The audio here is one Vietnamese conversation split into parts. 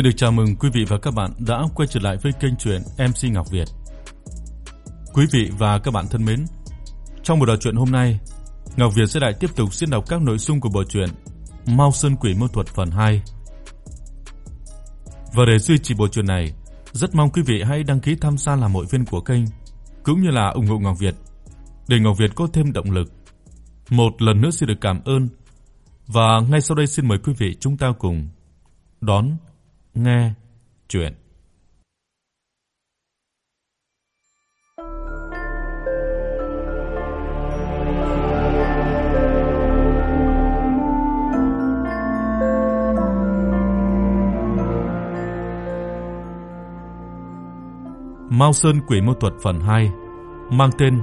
Xin được chào mừng quý vị và các bạn đã quay trở lại với kênh truyện MC Ngọc Việt. Quý vị và các bạn thân mến, trong buổi đọc truyện hôm nay, Ngọc Việt sẽ lại tiếp tục diễn đọc các nội dung của bộ truyện Mao Sơn Quỷ Môn Thuật phần 2. Và để duy trì bộ truyện này, rất mong quý vị hãy đăng ký tham gia làm hội viên của kênh cũng như là ủng hộ Ngọc Việt để Ngọc Việt có thêm động lực. Một lần nữa xin được cảm ơn. Và ngay sau đây xin mời quý vị chúng ta cùng đón nghe truyện. Mao Sơn Quỷ Môn Thuật phần 2 mang tên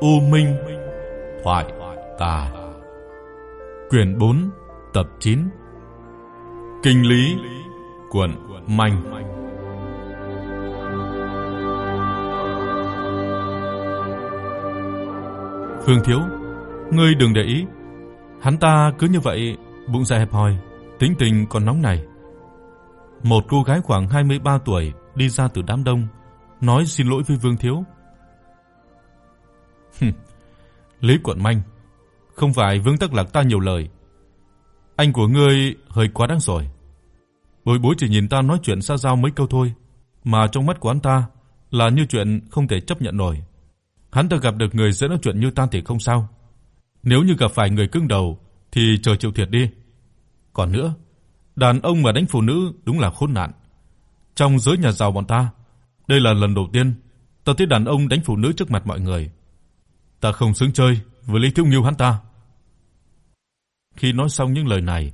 U Minh Thoại Tà. Quyển 4, tập 9. Kinh lý quận Manh. Phương Thiếu, ngươi đừng để ý. Hắn ta cứ như vậy, bụng dạ hẹp hòi, tính tình còn nóng này. Một cô gái khoảng 23 tuổi đi ra từ đám đông, nói xin lỗi với Vương Thiếu. Lý Quận Minh, không phải Vương Tắc Lạc ta nhiều lời. Anh của ngươi hơi quá đáng rồi. Bối Bối chỉ nhìn ta nói chuyện xa giao mấy câu thôi, mà trong mắt của hắn ta là như chuyện không thể chấp nhận nổi. Hắn ta gặp được người dễ nói chuyện như ta thì không sao. Nếu như gặp phải người cứng đầu thì chờ chịu thiệt đi. Còn nữa, đàn ông mà đánh phụ nữ đúng là khốn nạn. Trong giới nhà giàu bọn ta, đây là lần đầu tiên ta thấy đàn ông đánh phụ nữ trước mặt mọi người. Ta không xứng chơi với Lý Thiếu Nghiêu hắn ta. Khi nói xong những lời này,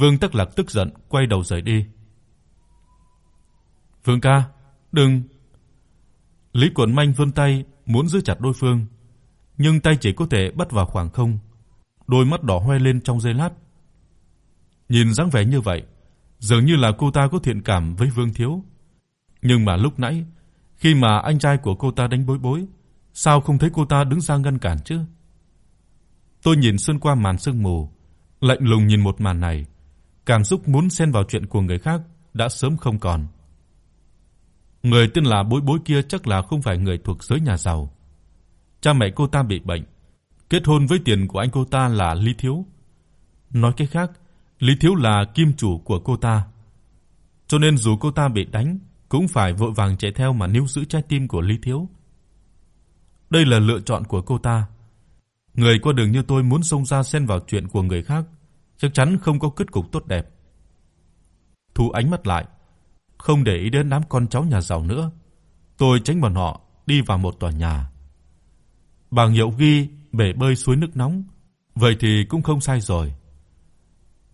Vương Tắc Lạc tức giận quay đầu rời đi. "Vương ca, đừng." Lý Quẩn Manh vươn tay muốn giữ chặt đối phương, nhưng tay chỉ có thể bắt vào khoảng không. Đôi mắt đỏ hoe lên trong giây lát. Nhìn dáng vẻ như vậy, dường như là cô ta có thiện cảm với Vương thiếu. Nhưng mà lúc nãy, khi mà anh trai của cô ta đánh bối bối, sao không thấy cô ta đứng ra ngăn cản chứ? Tôi nhìn xuyên qua màn sương mù, lạnh lùng nhìn một màn này, cảm xúc muốn xen vào chuyện của người khác đã sớm không còn. Người tên là Bối Bối kia chắc là không phải người thuộc giới nhà giàu. Cha mẹ cô ta bị bệnh, kết hôn với tiền của anh cô ta là Lý Thiếu. Nói cách khác, Lý Thiếu là kim chủ của cô ta. Cho nên dù cô ta bị đánh, cũng phải vội vàng chạy theo mà níu giữ trái tim của Lý Thiếu. Đây là lựa chọn của cô ta. Người qua đường như tôi muốn xông ra xen vào chuyện của người khác, chắc chắn không có kết cục tốt đẹp. Thu ánh mắt lại, không để ý đến đám con cháu nhà giàu nữa. Tôi tránh bọn họ đi vào một tòa nhà. Bảng hiệu ghi bể bơi suối nước nóng, vậy thì cũng không sai rồi.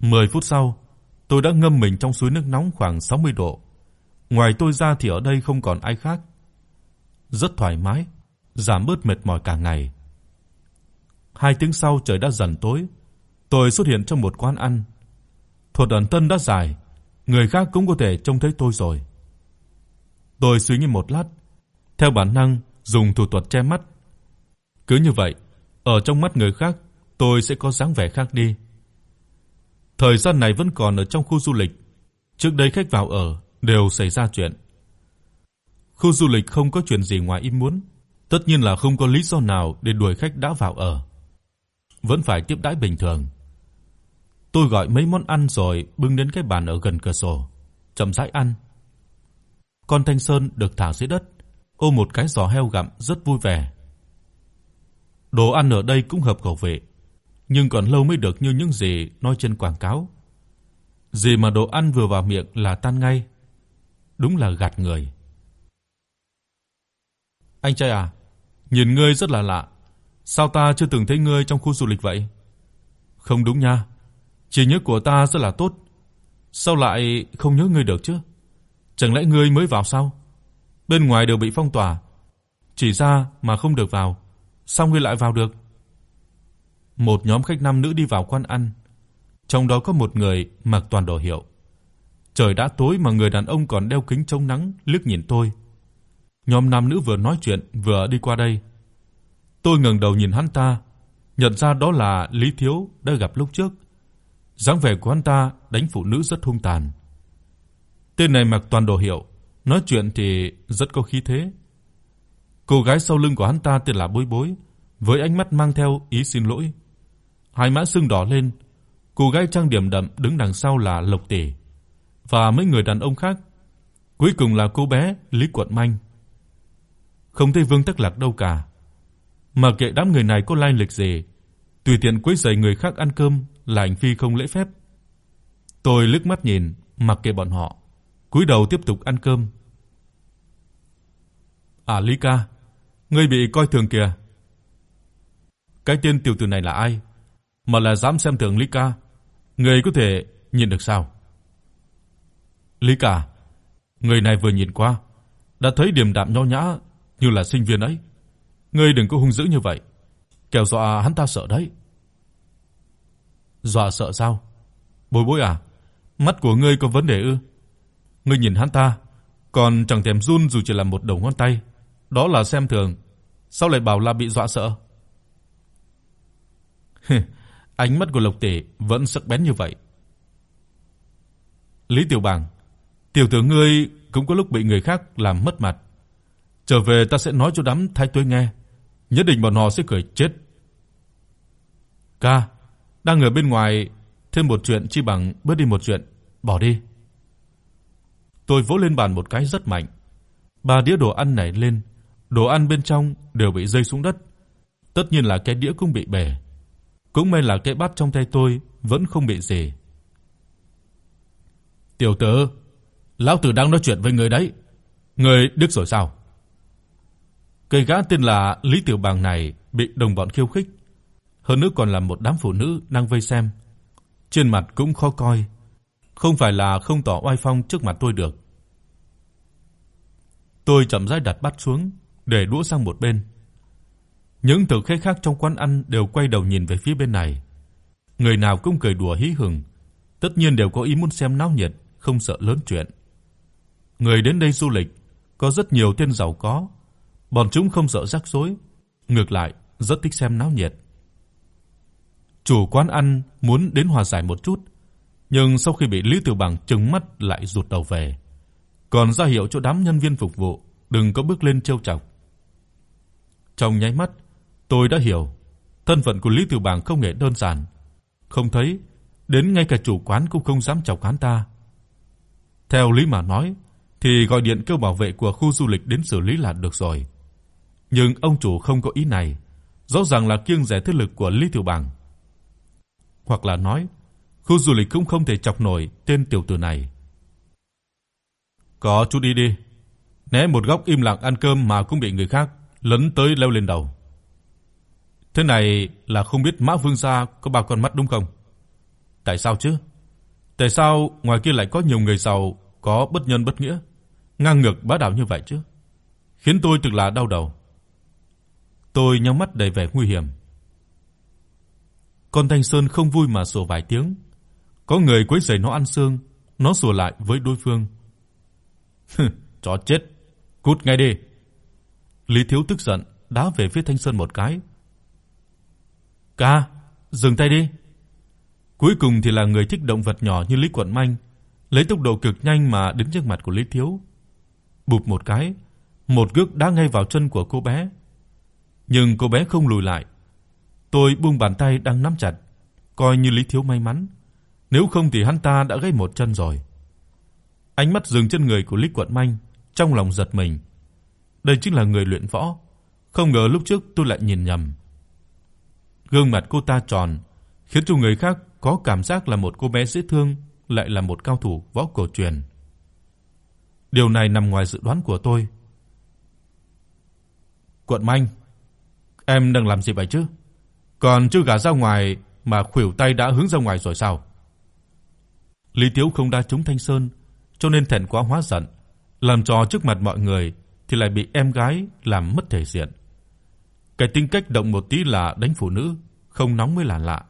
10 phút sau, tôi đã ngâm mình trong suối nước nóng khoảng 60 độ. Ngoài tôi ra thì ở đây không còn ai khác. Rất thoải mái, giảm bớt mệt mỏi cả ngày. Hai tiếng sau trời đã dần tối, tôi xuất hiện trong một quán ăn. Thuật ẩn thân đã dài, người khác cũng có thể trông thấy tôi rồi. Tôi suy nghĩ một lát, theo bản năng dùng thủ thuật che mắt. Cứ như vậy, ở trong mắt người khác, tôi sẽ có dáng vẻ khác đi. Thời gian này vẫn còn ở trong khu du lịch. Trước đây khách vào ở đều xảy ra chuyện. Khu du lịch không có chuyện gì ngoài ý muốn, tất nhiên là không có lý do nào để đuổi khách đã vào ở. Vẫn phải tiếp đãi bình thường. Tôi gọi mấy món ăn rồi bưng đến cái bàn ở gần cửa sổ, chậm rãi ăn. Con Thanh Sơn được thả dưới đất, ôm một cái giò heo gặm rất vui vẻ. Đồ ăn ở đây cũng hợp khẩu vị, nhưng còn lâu mới được như những gì nói trên quảng cáo. Gì mà đồ ăn vừa vào miệng là tan ngay. Đúng là gạt người. Anh trai à, nhìn ngươi rất là lạ. Sao ta chưa từng thấy ngươi trong khu du lịch vậy? Không đúng nha. Trí nhớ của ta rất là tốt. Sao lại không nhớ ngươi được chứ? Chẳng lẽ ngươi mới vào sao? Bên ngoài đều bị phong tỏa, chỉ ra mà không được vào, sao ngươi lại vào được? Một nhóm khách nam nữ đi vào quán ăn, trong đó có một người mặc toàn đồ hiệu. Trời đã tối mà người đàn ông còn đeo kính chống nắng liếc nhìn tôi. Nhóm nam nữ vừa nói chuyện vừa đi qua đây. Tôi ngẩng đầu nhìn hắn ta, nhận ra đó là Lý Thiếu đã gặp lúc trước. Dáng vẻ của hắn ta đánh phụ nữ rất hung tàn. Tên này mặc toàn đồ hiệu, nói chuyện thì rất có khí thế. Cô gái sau lưng của hắn ta tên là Bối Bối, với ánh mắt mang theo ý xin lỗi. Hai má sưng đỏ lên, cô gái trang điểm đậm đứng đằng sau là Lộc Tỷ và mấy người đàn ông khác. Cuối cùng là cô bé Lý Quận Manh. Không thấy Vương Tắc Lạc đâu cả. Mà kệ đám người này có lai lịch gì, tùy tiện quấy rầy người khác ăn cơm là hành vi không lễ phép. Tôi liếc mắt nhìn, mặc kệ bọn họ, cúi đầu tiếp tục ăn cơm. "À Lý ca, ngươi bị coi thường kìa." Cái tên tiểu tử này là ai? Mà là dám xem thường Lý ca? Ngươi có thể nhìn được sao? Lý ca, người này vừa nhìn qua đã thấy điềm đạm nho nhã như là sinh viên ấy. Ngươi đừng có hung dữ như vậy, kẻo dọa hắn ta sợ đấy. Dọa sợ sao? Bối Bối à, mắt của ngươi có vấn đề ư? Ngươi nhìn hắn ta, còn chẳng thèm run dù chỉ là một đầu ngón tay, đó là xem thường, sao lại bảo là bị dọa sợ? Ánh mắt của Lộc tỷ vẫn sắc bén như vậy. Lý Tiểu Bàng, tiểu tử ngươi cũng có lúc bị người khác làm mất mặt. Trở về ta sẽ nói cho đám thái tuế nghe, nhất định bọn họ sẽ cười chết. Ca, đang ở bên ngoài, thêm một chuyện chi bằng bớt đi một chuyện, bỏ đi. Tôi vỗ lên bàn một cái rất mạnh. Ba đĩa đồ ăn nảy lên, đồ ăn bên trong đều bị rơi xuống đất. Tất nhiên là cái đĩa cũng bị bể. Cũng may là cái bát trong tay tôi vẫn không bị gì. "Tiểu tử, lão tử đang nói chuyện với người đấy. Người đức rồi sao?" Cây gã tên là Lý Tiểu Bàng này bị đồng bọn khiêu khích, hơn nữa còn là một đám phụ nữ đang vây xem. Trên mặt cũng khó coi, không phải là không tỏ oai phong trước mặt tôi được. Tôi chậm rãi đặt bát xuống, để đũa sang một bên. Những thực khách khác trong quán ăn đều quay đầu nhìn về phía bên này. Người nào cũng cười đùa hí hửng, tất nhiên đều có ý muốn xem náo nhiệt, không sợ lớn chuyện. Người đến đây du lịch có rất nhiều tên giàu có, bọn chúng không sợ rắc rối, ngược lại rất thích xem náo nhiệt. Chủ quán ăn muốn đến hòa giải một chút, nhưng sau khi bị Lý tiểu Bằng trừng mắt lại rụt đầu về, còn ra hiệu cho đám nhân viên phục vụ đừng có bước lên trêu chọc. Trong nháy mắt, tôi đã hiểu, thân phận của Lý tiểu Bằng không hề đơn giản, không thấy đến ngay cả chủ quán cũng không dám chọc hắn ta. Theo lý mà nói thì gọi điện kêu bảo vệ của khu du lịch đến xử lý là được rồi. Nhưng ông chủ không có ý này, rõ ràng là kiêng dè thế lực của Lý Tiểu Bằng. Hoặc là nói, khu du lịch cũng không thể chọc nổi tên tiểu tử này. Có chút đi đi. Né một góc im lặng ăn cơm mà cũng bị người khác lấn tới leo lên đầu. Thế này là không biết Mã Vương gia có bao con mắt đúng không? Tại sao chứ? Tại sao ngoài kia lại có nhiều người giàu có bất nhân bất nghĩa, ngang ngược bá đạo như vậy chứ? Khiến tôi thực là đau đầu. Tôi nhắm mắt đầy vẻ nguy hiểm. Con Thanh Sơn không vui mà sủa vài tiếng. Có người quấy rầy nó ăn xương, nó sủa lại với đối phương. Chó chết, cút ngay đi. Lý Thiếu tức giận đá về phía Thanh Sơn một cái. "Ca, dừng tay đi." Cuối cùng thì là người thích động vật nhỏ như Lý Quận Manh, lấy tốc độ cực nhanh mà đứng trước mặt của Lý Thiếu. Bụp một cái, một cước đá ngay vào chân của cô bé. Nhưng cô bé không lùi lại. Tôi buông bàn tay đang nắm chặt, coi như Lý Thiếu may mắn, nếu không thì hắn ta đã gãy một chân rồi. Ánh mắt dừng trên người của Lý Quận Manh, trong lòng giật mình. Đây chính là người luyện võ, không ngờ lúc trước tôi lại nhìn nhầm. Gương mặt cô ta tròn, khiến cho người khác có cảm giác là một cô bé dễ thương lại là một cao thủ võ cổ truyền. Điều này nằm ngoài dự đoán của tôi. Quận Manh, em đang làm gì vậy chứ? Còn chưa gả ra ngoài mà khuỷu tay đã hướng ra ngoài rồi sao? Lý Tiếu không đá trúng Thanh Sơn, cho nên thẹn quá hóa giận, làm trò trước mặt mọi người thì lại bị em gái làm mất thể diện. Cái tính cách động một tí là đánh phụ nữ, không nóng mới là lạ.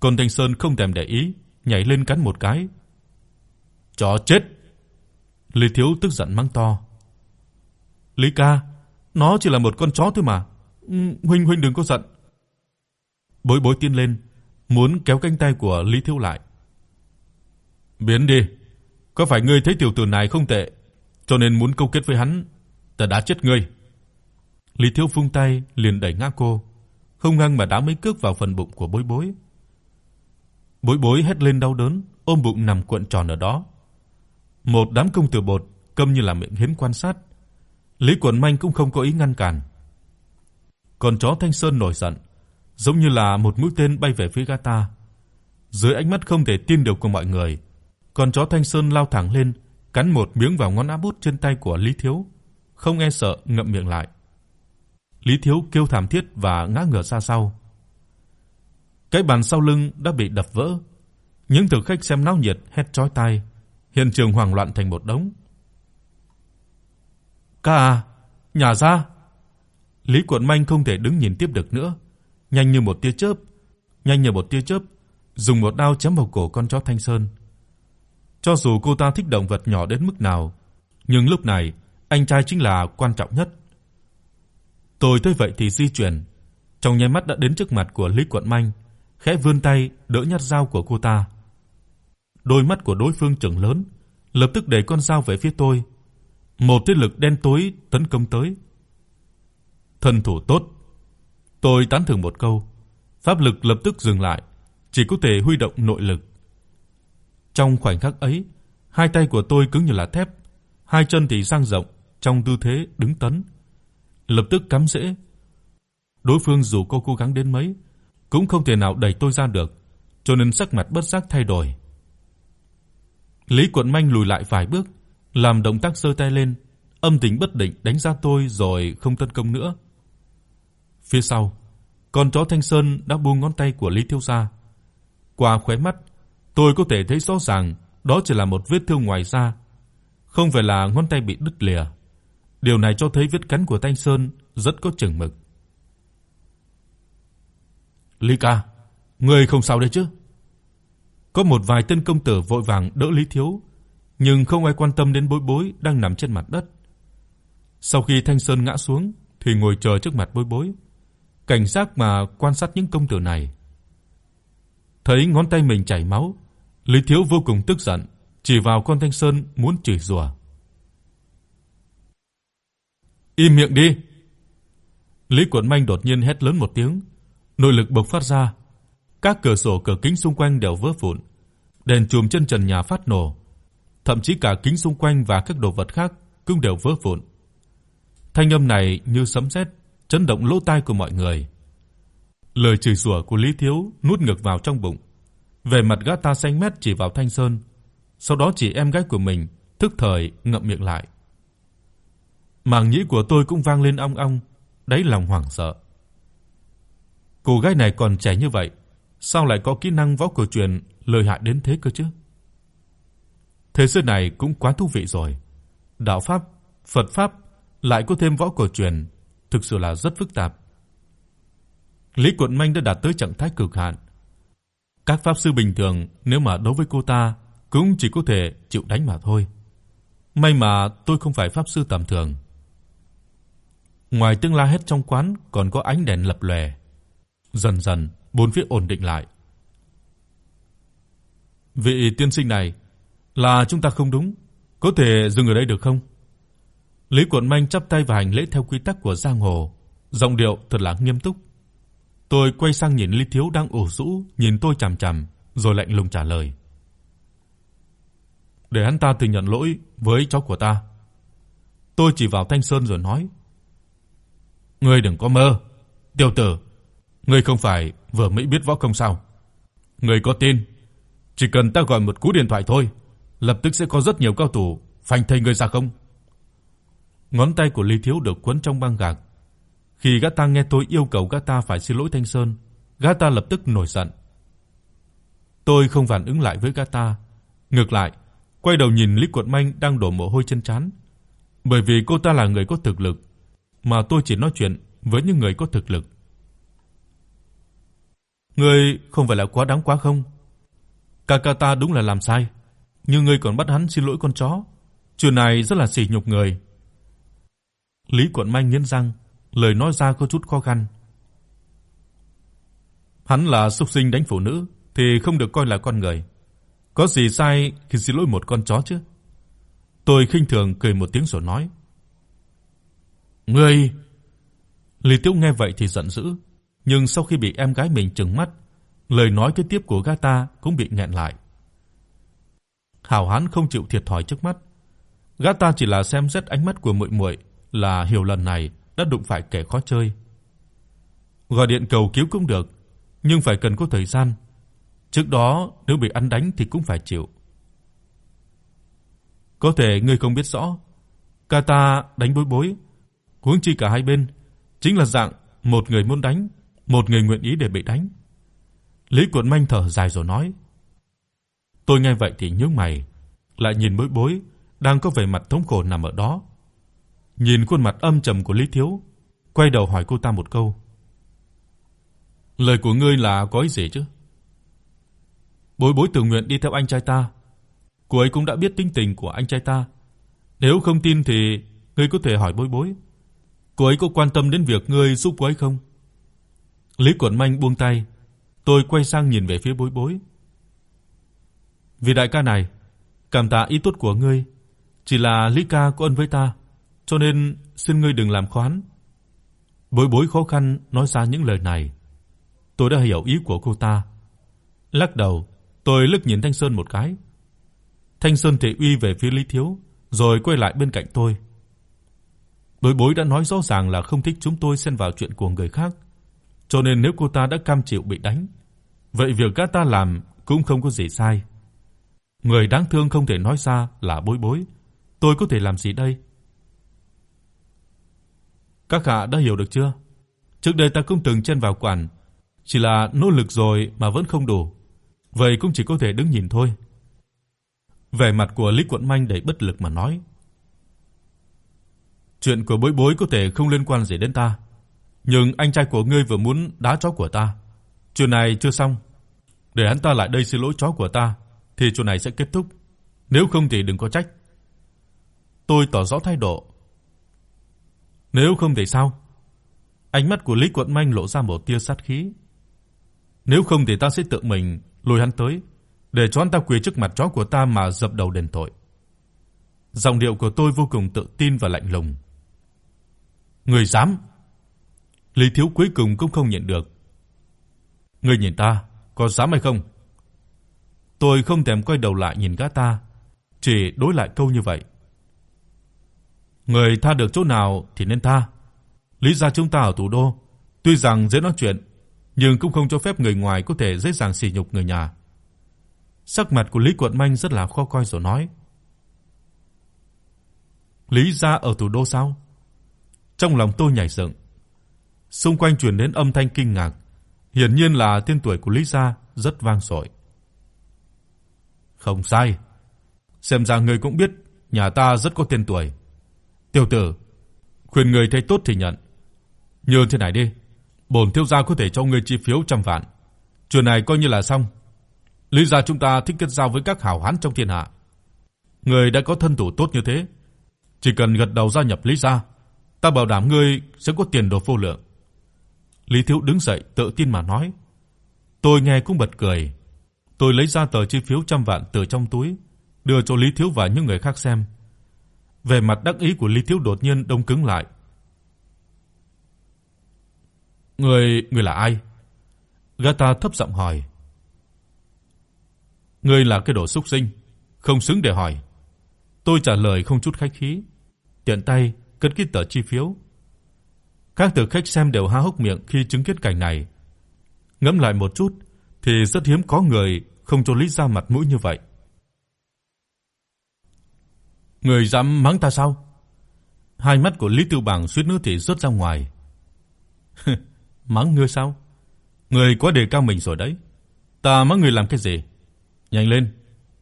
Còn Thanh Sơn không thèm để ý, nhảy lên cắn một cái. Chó chết. Lý Thiếu tức giận mắng to. Lý ca, nó chỉ là một con chó thôi mà. Huynh huynh đừng có giận. Bối Bối tiến lên, muốn kéo cánh tay của Lý Thiếu lại. Biến đi. có phải ngươi thấy tiểu tử này không tệ, cho nên muốn câu kết với hắn, ta đã chết ngươi." Lý Thiếu phung tay liền đẩy ngã cô, hung hăng mà đá mấy cước vào phần bụng của Bối Bối. Bối Bối hét lên đau đớn, ôm bụng nằm cuộn tròn ở đó. Một đám công tử bột câm như là miệng hến quan sát. Lý quẩn Minh cũng không có ý ngăn cản. Còn chó Thanh Sơn nổi giận, giống như là một mũi tên bay về phía Gata. Dưới ánh mắt không thể tin được của mọi người, con chó Thanh Sơn lao thẳng lên, cắn một miếng vào ngón áp út trên tay của Lý Thiếu, không e sợ ngậm miệng lại. Lý Thiếu kêu thảm thiết và ngã ngửa ra sau. Cái bàn sau lưng đã bị đập vỡ. Những thực khách xem náo nhiệt hét chói tai, hiện trường hoảng loạn thành một đống. "Ca à, nhà ra." Lý Quận Minh không thể đứng nhìn tiếp được nữa, nhanh như một tia chớp, nhanh như một tia chớp, dùng một đao chém vào cổ con chó Thanh Sơn. Cho dù cô ta thích động vật nhỏ đến mức nào, nhưng lúc này anh trai chính là quan trọng nhất. Tôi thấy vậy thì di chuyển, trong nháy mắt đã đến trước mặt của Lý Quận Minh, khẽ vươn tay đỡ nhát dao của cô ta. Đôi mắt của đối phương trừng lớn, lập tức đẩy con dao về phía tôi. Một thế lực đen tối tấn công tới. Thân thủ tốt. Tôi tán thưởng một câu, pháp lực lập tức dừng lại, chỉ có thể huy động nội lực. Trong khoảnh khắc ấy, hai tay của tôi cứng như là thép, hai chân thì dang rộng trong tư thế đứng tấn. Lập tức cắm rễ. Đối phương dù có cố gắng đến mấy, cũng không thể nào đẩy tôi ra được, cho nên sắc mặt bất giác thay đổi. Lý Quận Minh lùi lại vài bước, làm động tác giơ tay lên, âm tính bất định đánh ra tôi rồi không tấn công nữa. Phía sau, con chó Thanh Sơn đã buông ngón tay của Lý thiếu gia. Qua khóe mắt, tôi có thể thấy rõ ràng đó chỉ là một vết thương ngoài da, không phải là ngón tay bị đứt lìa. Điều này cho thấy vết cắn của Thanh Sơn rất có chừng mực. "Lý ca, ngươi không sao đấy chứ?" Có một vài tên công tử vội vàng đỡ Lý Thiếu, nhưng không ai quan tâm đến Bối Bối đang nằm trên mặt đất. Sau khi Thanh Sơn ngã xuống thì ngồi chờ trước mặt Bối Bối, cảnh giác mà quan sát những công tử này. Thấy ngón tay mình chảy máu, Lý Thiếu vô cùng tức giận, chỉ vào con Thanh Sơn muốn chửi rủa. "Im miệng đi." Lý Quẩn Minh đột nhiên hét lớn một tiếng, nội lực bộc phát ra, các cửa sổ cửa kính xung quanh đều vỡ vụn, đèn chùm trên trần nhà phát nổ, thậm chí cả kính xung quanh và các đồ vật khác cũng đều vỡ vụn. Thanh âm này như sấm sét, chấn động lỗ tai của mọi người. Lời chửi rủa của Lý Thiếu nuốt ngược vào trong bụng. Về mặt gã ta xanh mét chỉ vào Thanh Sơn, sau đó chỉ em gái của mình thức thời ngậm miệng lại. Màng nhĩ của tôi cũng vang lên ong ong, đáy lòng hoảng sợ. Cô gái này còn trẻ như vậy, sao lại có kỹ năng võ cổ truyền lợi hại đến thế cơ chứ? Thế giới này cũng quá thú vị rồi. Đạo pháp, Phật pháp lại có thêm võ cổ truyền, thực sự là rất phức tạp. Lý Quận Minh đã đạt tới trạng thái cực hạn. Các pháp sư bình thường nếu mà đối với cô ta cũng chỉ có thể chịu đánh mà thôi. May mà tôi không phải pháp sư tầm thường. Ngoài tiếng la hét trong quán còn có ánh đèn lập lòe. Dần dần, bốn phía ổn định lại. Vị tiên sinh này, là chúng ta không đúng, có thể dừng ở đây được không? Lý Quận Minh chắp tay và hành lễ theo quy tắc của giang hồ, giọng điệu thật là nghiêm túc. Tôi quay sang nhìn Lý Thiếu đang ủ rũ nhìn tôi chằm chằm, rồi lạnh lùng trả lời. Để hắn ta tự nhận lỗi với cháu của ta. Tôi chỉ vào Thanh Sơn rồi nói: "Ngươi đừng có mơ, tiểu tử, ngươi không phải vừa mới biết võ công sao? Ngươi có tin, chỉ cần ta gọi một cú điện thoại thôi, lập tức sẽ có rất nhiều cao thủ phanh thây ngươi ra không?" Ngón tay của Lý Thiếu được quấn trong băng gạc. Khi gã ta nghe tôi yêu cầu gã ta phải xin lỗi Thanh Sơn, gã ta lập tức nổi giận. Tôi không phản ứng lại với gã ta, ngược lại, quay đầu nhìn Lý Quật Minh đang đổ mồ hôi trên trán. Bởi vì cô ta là người có thực lực, mà tôi chỉ nói chuyện với những người có thực lực. Ngươi không phải là quá đáng quá không? Cả ta đúng là làm sai, nhưng ngươi còn bắt hắn xin lỗi con chó. Chuyện này rất là sỉ nhục người. Lý Quận Minh nghiến răng, lời nói ra có chút khó khăn. Hắn là xúc sinh đánh phụ nữ thì không được coi là con người. Có gì sai khi xin lỗi một con chó chứ? Tôi khinh thường cười một tiếng rồi nói: "Ngươi" Lý Tiêu nghe vậy thì giận dữ, nhưng sau khi bị em gái mình trừng mắt, lời nói kế tiếp của gã ta cũng bị nghẹn lại. Hảo Hán không chịu thiệt thòi trước mắt. Gã ta chỉ là xem xét ánh mắt của muội muội là hiểu lần này đã đụng phải kẻ khó chơi. Gọi điện cầu cứu cũng được, nhưng phải cần có thời gian. Trước đó nếu bị ăn đánh thì cũng phải chịu. Có thể ngươi không biết rõ, ca ta đánh bối bối, huống chi cả hai bên chính là dạng một người muốn đánh, một người nguyện ý để bị đánh. Lý Quận Minh thở dài rồi nói: Tôi nghe vậy thì nhướng mày, lại nhìn Bối Bối đang có vẻ mặt thống khổ nằm ở đó. Nhìn khuôn mặt âm trầm của Lý Thiếu, quay đầu hỏi cô ta một câu. Lời của ngươi là có ý gì chứ? Bối Bối tự nguyện đi theo anh trai ta. Cô ấy cũng đã biết tính tình của anh trai ta. Nếu không tin thì ngươi có thể hỏi Bối Bối. Cô ấy có quan tâm đến việc ngươi giúp cô ấy không? Lý Quẩn Manh buông tay, tôi quay sang nhìn về phía Bối Bối. Vì đại ca này, cảm tạ ý tốt của ngươi, chỉ là Lý ca có ơn với ta, cho nên xin ngươi đừng làm khoán. Bối Bối khó khăn nói ra những lời này. Tôi đã hiểu ý của cô ta. Lắc đầu, tôi liếc nhìn Thanh Sơn một cái. Thanh Sơn thể uy về phía Lý Thiếu, rồi quay lại bên cạnh tôi. Bối Bối đã nói rõ ràng là không thích chúng tôi xen vào chuyện của người khác, cho nên nếu cô ta đã cam chịu bị đánh, vậy việc các ta làm cũng không có gì sai. Người đáng thương không thể nói ra là Bối Bối, tôi có thể làm gì đây? Các hạ đã hiểu được chưa? Trước đây ta cũng từng chen vào quản, chỉ là nỗ lực rồi mà vẫn không đủ, vậy cũng chỉ có thể đứng nhìn thôi. Vẻ mặt của Lý Quận Minh đầy bất lực mà nói. Chuyện của Bối Bối có thể không liên quan gì đến ta, nhưng anh trai của ngươi vừa muốn đá chó của ta. Chuyện này chưa xong, để hắn ta lại đây xin lỗi chó của ta thì chuyện này sẽ kết thúc, nếu không thì đừng có trách. Tôi tỏ rõ thái độ. Nếu không thì sao? Ánh mắt của Lý Quận Minh lộ ra một tia sát khí. Nếu không thì ta sẽ tự mình lôi hắn tới, để cho hắn ta quỳ trước mặt chó của ta mà dập đầu đền tội. Giọng điệu của tôi vô cùng tự tin và lạnh lùng. Người dám? Lý Thiếu cuối cùng cũng không nhận được. Ngươi nhìn ta, có dám hay không? Tôi không thèm quay đầu lại nhìn gã ta, chỉ đối lại câu như vậy. Người tha được chỗ nào thì nên tha. Lý gia chúng ta ở thủ đô, tuy rằng dễ nói chuyện, nhưng cũng không cho phép người ngoài có thể dễ dàng sỉ nhục người nhà. Sắc mặt của Lý Quận Minh rất là khó coi rồi nói: "Lý gia ở thủ đô sao?" Trong lòng tôi nhảy dựng. Xung quanh truyền đến âm thanh kinh ngạc, hiển nhiên là tên tuổi của Lý gia rất vang dội. Không sai. Xem ra ngươi cũng biết nhà ta rất có tên tuổi. Tiểu tử, khuyên ngươi thấy tốt thì nhận. Như thế này đi, bổn thiếu gia có thể cho ngươi chi phiếu trăm vạn. Chuyện này coi như là xong. Lý gia chúng ta thích kết giao với các hảo hán trong thiên hạ. Ngươi đã có thân thủ tốt như thế, chỉ cần gật đầu gia nhập Lý gia, ta bảo đảm ngươi sẽ có tiền đồ vô lượng. Lý Thiếu đứng dậy tự tin mà nói. Tôi nghe cũng bật cười. Tôi lấy ra tờ chi phiếu trăm vạn từ trong túi, đưa cho Lý Thiếu và những người khác xem. Vẻ mặt đắc ý của Lý Thiếu đột nhiên đông cứng lại. "Người, người là ai?" Gã ta thấp giọng hỏi. "Ngươi là cái đồ xúc sinh, không xứng để hỏi." Tôi trả lời không chút khách khí, tiện tay cất kỹ tờ chi phiếu. Các thực khách xem đều há hốc miệng khi chứng kiến cảnh này. Ngẫm lại một chút, thì rất hiếm có người không cho Lý ra mặt mũi như vậy. Người dám mắng ta sao? Hai mắt của Lý Tiêu Bằng suýt nữa thì rớt ra ngoài. mắng ngươi sao? Ngươi quá đề cao mình rồi đấy. Ta mắng ngươi làm cái gì? Nhanh lên,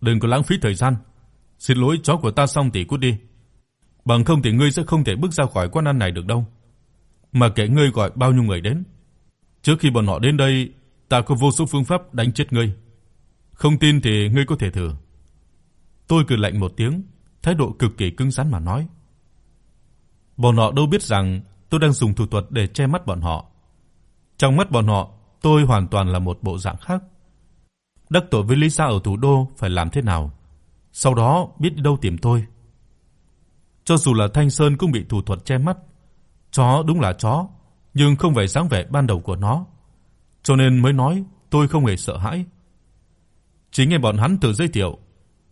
đừng có lãng phí thời gian. Xin lỗi chó của ta xong thì cút đi. Bằng không thì ngươi sẽ không thể bước ra khỏi quán ăn này được đâu. Mà kệ ngươi gọi bao nhiêu người đến. Trước khi bọn họ đến đây, ta có vô số phương pháp đánh chết ngươi. Không tin thì ngươi có thể thử." Tôi cười lạnh một tiếng, thái độ cực kỳ cứng rắn mà nói. Bọn họ đâu biết rằng tôi đang dùng thủ thuật để che mắt bọn họ. Trong mắt bọn họ, tôi hoàn toàn là một bộ dạng khác. đắc tội với Lý Sa ở thủ đô phải làm thế nào, sau đó biết đi đâu tìm tôi. Cho dù là Thanh Sơn cũng bị thủ thuật che mắt, chó đúng là chó, nhưng không phải dáng vẻ ban đầu của nó, cho nên mới nói tôi không hề sợ hãi. Chính nghe bọn hắn tự giới thiệu,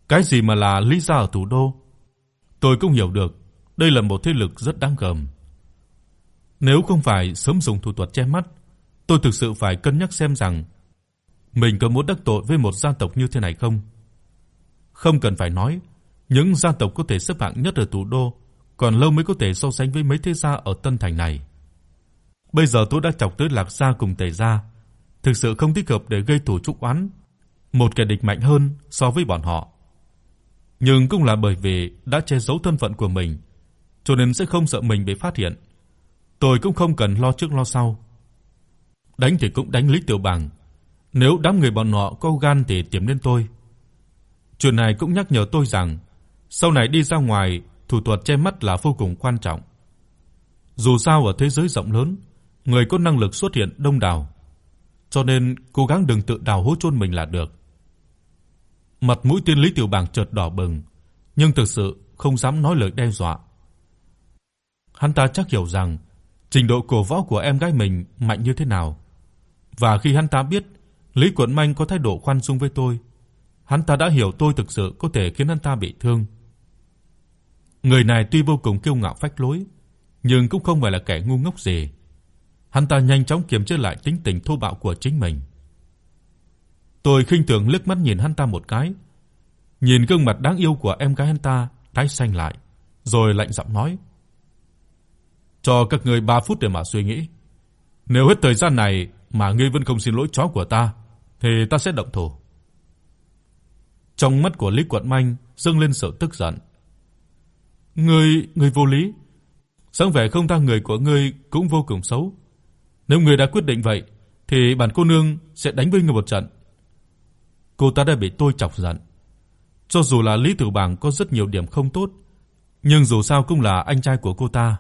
cái gì mà là Lý Sa ở thủ đô, tôi cũng hiểu được, đây là một thế lực rất đáng gờm. Nếu không phải sớm dùng thủ thuật che mắt, tôi thực sự phải cân nhắc xem rằng mình có muốn đắc tội với một gia tộc như thế này không. Không cần phải nói, những gia tộc có thể xếp hạng nhất ở thủ đô, còn lâu mới có thể so sánh với mấy thế gia ở Tân Thành này. Bây giờ tôi đã chọc tới Lạc gia cùng Tề gia, thực sự không thích hợp để gây thù chuốc oán, một kẻ địch mạnh hơn so với bọn họ. Nhưng cũng là bởi vì đã che giấu thân phận của mình, cho nên sẽ không sợ mình bị phát hiện. Tôi cũng không cần lo trước lo sau. Đánh thì cũng đánh Lý Tiểu Bằng, nếu đám người bọn họ có gan thì tìm đến tôi. Chuyện này cũng nhắc nhở tôi rằng sau này đi ra ngoài, thủ thuật che mắt là vô cùng quan trọng. Dù sao ở thế giới rộng lớn, người có năng lực xuất hiện đông đảo, cho nên cố gắng đừng tự đào hố chôn mình là được. Mặt mũi tiên Lý Tiểu Bàng chợt đỏ bừng, nhưng thực sự không dám nói lời đe dọa. Hắn ta chắc hiểu rằng trình độ cổ võ của em gái mình mạnh như thế nào. Và khi hắn ta biết Lý Quận Minh có thái độ khoan dung với tôi, hắn ta đã hiểu tôi thực sự có thể khiến hắn ta bị thương. Người này tuy vô cùng kiêu ngạo phách lối, nhưng cũng không phải là kẻ ngu ngốc gì. Hắn ta nhanh chóng kiềm chế lại tính tình thô bạo của chính mình. Tôi khinh thường liếc mắt nhìn hắn ta một cái, nhìn gương mặt đáng yêu của em gái hắn ta tái xanh lại, rồi lạnh giọng nói: "Cho các ngươi 3 phút để mà suy nghĩ. Nếu hết thời gian này mà ngươi vẫn không xin lỗi chó của ta, thì ta sẽ động thủ." Trong mắt của Lý Quận Minh dâng lên sự tức giận. "Ngươi, ngươi vô lý. Sáng vẻ không tha người của ngươi cũng vô cùng xấu. Nếu ngươi đã quyết định vậy, thì bản cô nương sẽ đánh với ngươi một trận." Cô ta đã bị tôi chọc giận. Cho dù là Lý Tử Bàng có rất nhiều điểm không tốt, nhưng dù sao cũng là anh trai của cô ta.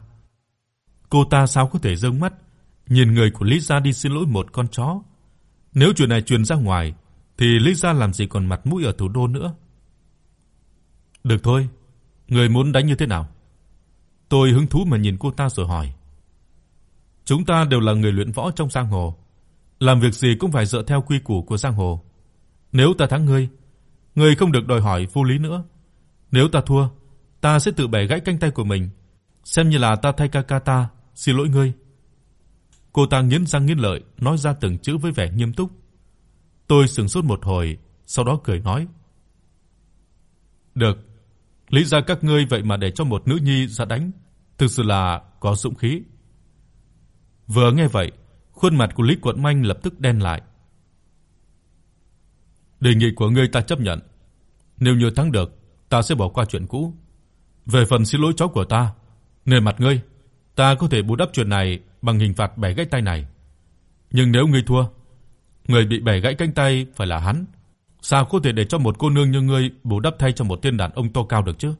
Cô ta sao có thể giương mắt nhìn người của Lý gia đi xin lỗi một con chó? Nếu chuyện này truyền ra ngoài thì Lý gia làm gì còn mặt mũi ở thủ đô nữa. Được thôi, người muốn đánh như thế nào? Tôi hứng thú mà nhìn cô ta rồi hỏi. Chúng ta đều là người luyện võ trong giang hồ, làm việc gì cũng phải dựa theo quy củ của giang hồ. Nếu ta thắng ngươi, ngươi không được đòi hỏi vô lý nữa. Nếu ta thua, ta sẽ tự bẻ gãy cánh tay của mình, xem như là ta thay ca ca ta, xin lỗi ngươi." Cô ta nghiến răng nghiến lợi nói ra từng chữ với vẻ nghiêm túc. Tôi sững sốt một hồi, sau đó cười nói: "Được, lý ra các ngươi vậy mà để cho một nữ nhi ra đánh, thực sự là có dũng khí." Vừa nghe vậy, khuôn mặt của Lý Quận Minh lập tức đen lại. Đề nghị của ngươi ta chấp nhận. Nếu như thắng được, ta sẽ bỏ qua chuyện cũ. Về phần xin lỗi cháu của ta, nể mặt ngươi, ta có thể bù đắp chuyện này bằng hình phạt bẻ gãy tay này. Nhưng nếu ngươi thua, người bị bẻ gãy cánh tay phải là hắn. Sao có thể để cho một cô nương như ngươi bù đắp thay cho một tên đàn ông to cao được chứ?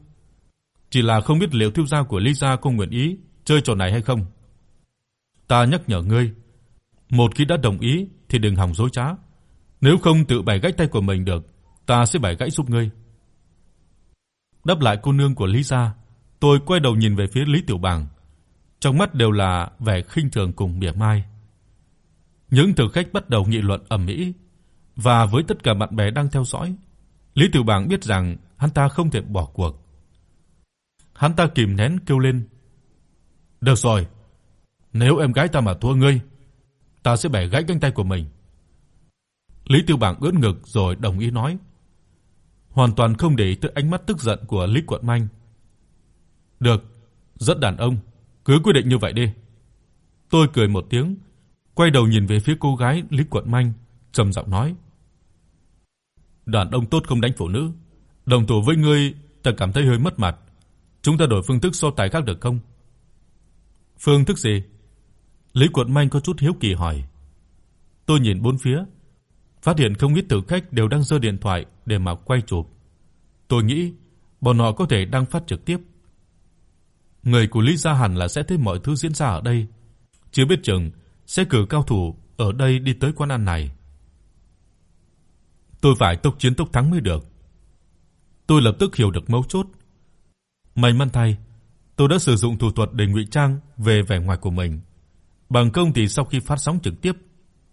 Chỉ là không biết liệu thiếu gia của Lisa có nguyện ý chơi trò này hay không. Ta nhắc nhở ngươi, một khi đã đồng ý thì đừng hòng dối trá. Nếu không tự bẻ gãy tay của mình được, ta sẽ bẻ gãy giúp ngươi." Đáp lại cô nương của Lý gia, tôi quay đầu nhìn về phía Lý Tiểu bằng, trong mắt đều là vẻ khinh thường cùng mỉa mai. Những thực khách bắt đầu nghị luận ầm ĩ, và với tất cả bạn bè đang theo dõi, Lý Tiểu Bàng biết rằng hắn ta không thể bỏ cuộc. Hắn ta kìm nén kêu lên: "Được rồi, nếu em gái ta mà thua ngươi, ta sẽ bẻ gãy cánh tay của mình." Lý Tiêu Bảng ưỡn ngực rồi đồng ý nói, hoàn toàn không để ý tới ánh mắt tức giận của Lý Quận Minh. "Được, rất đàn ông, cứ quyết định như vậy đi." Tôi cười một tiếng, quay đầu nhìn về phía cô gái Lý Quận Minh, trầm giọng nói: "Đàn ông tốt không đánh phụ nữ, đồng thủ với ngươi, ta cảm thấy hơi mất mặt. Chúng ta đổi phương thức so tài khác được không?" "Phương thức gì?" Lý Quận Minh có chút hiếu kỳ hỏi. Tôi nhìn bốn phía, phát hiện không ít thực khách đều đang giơ điện thoại để mà quay chụp. Tôi nghĩ bọn họ có thể đăng phát trực tiếp. Người của Lý gia hàn là sẽ thấy mọi thứ diễn ra ở đây, chưa biết chừng sẽ cử cao thủ ở đây đi tới quán ăn này. Tôi phải tốc chiến tốc thắng mới được. Tôi lập tức hiểu được mấu chốt. May mắn thay, tôi đã sử dụng thủ thuật để ngụy trang về vẻ ngoài của mình. Bằng công thì sau khi phát sóng trực tiếp,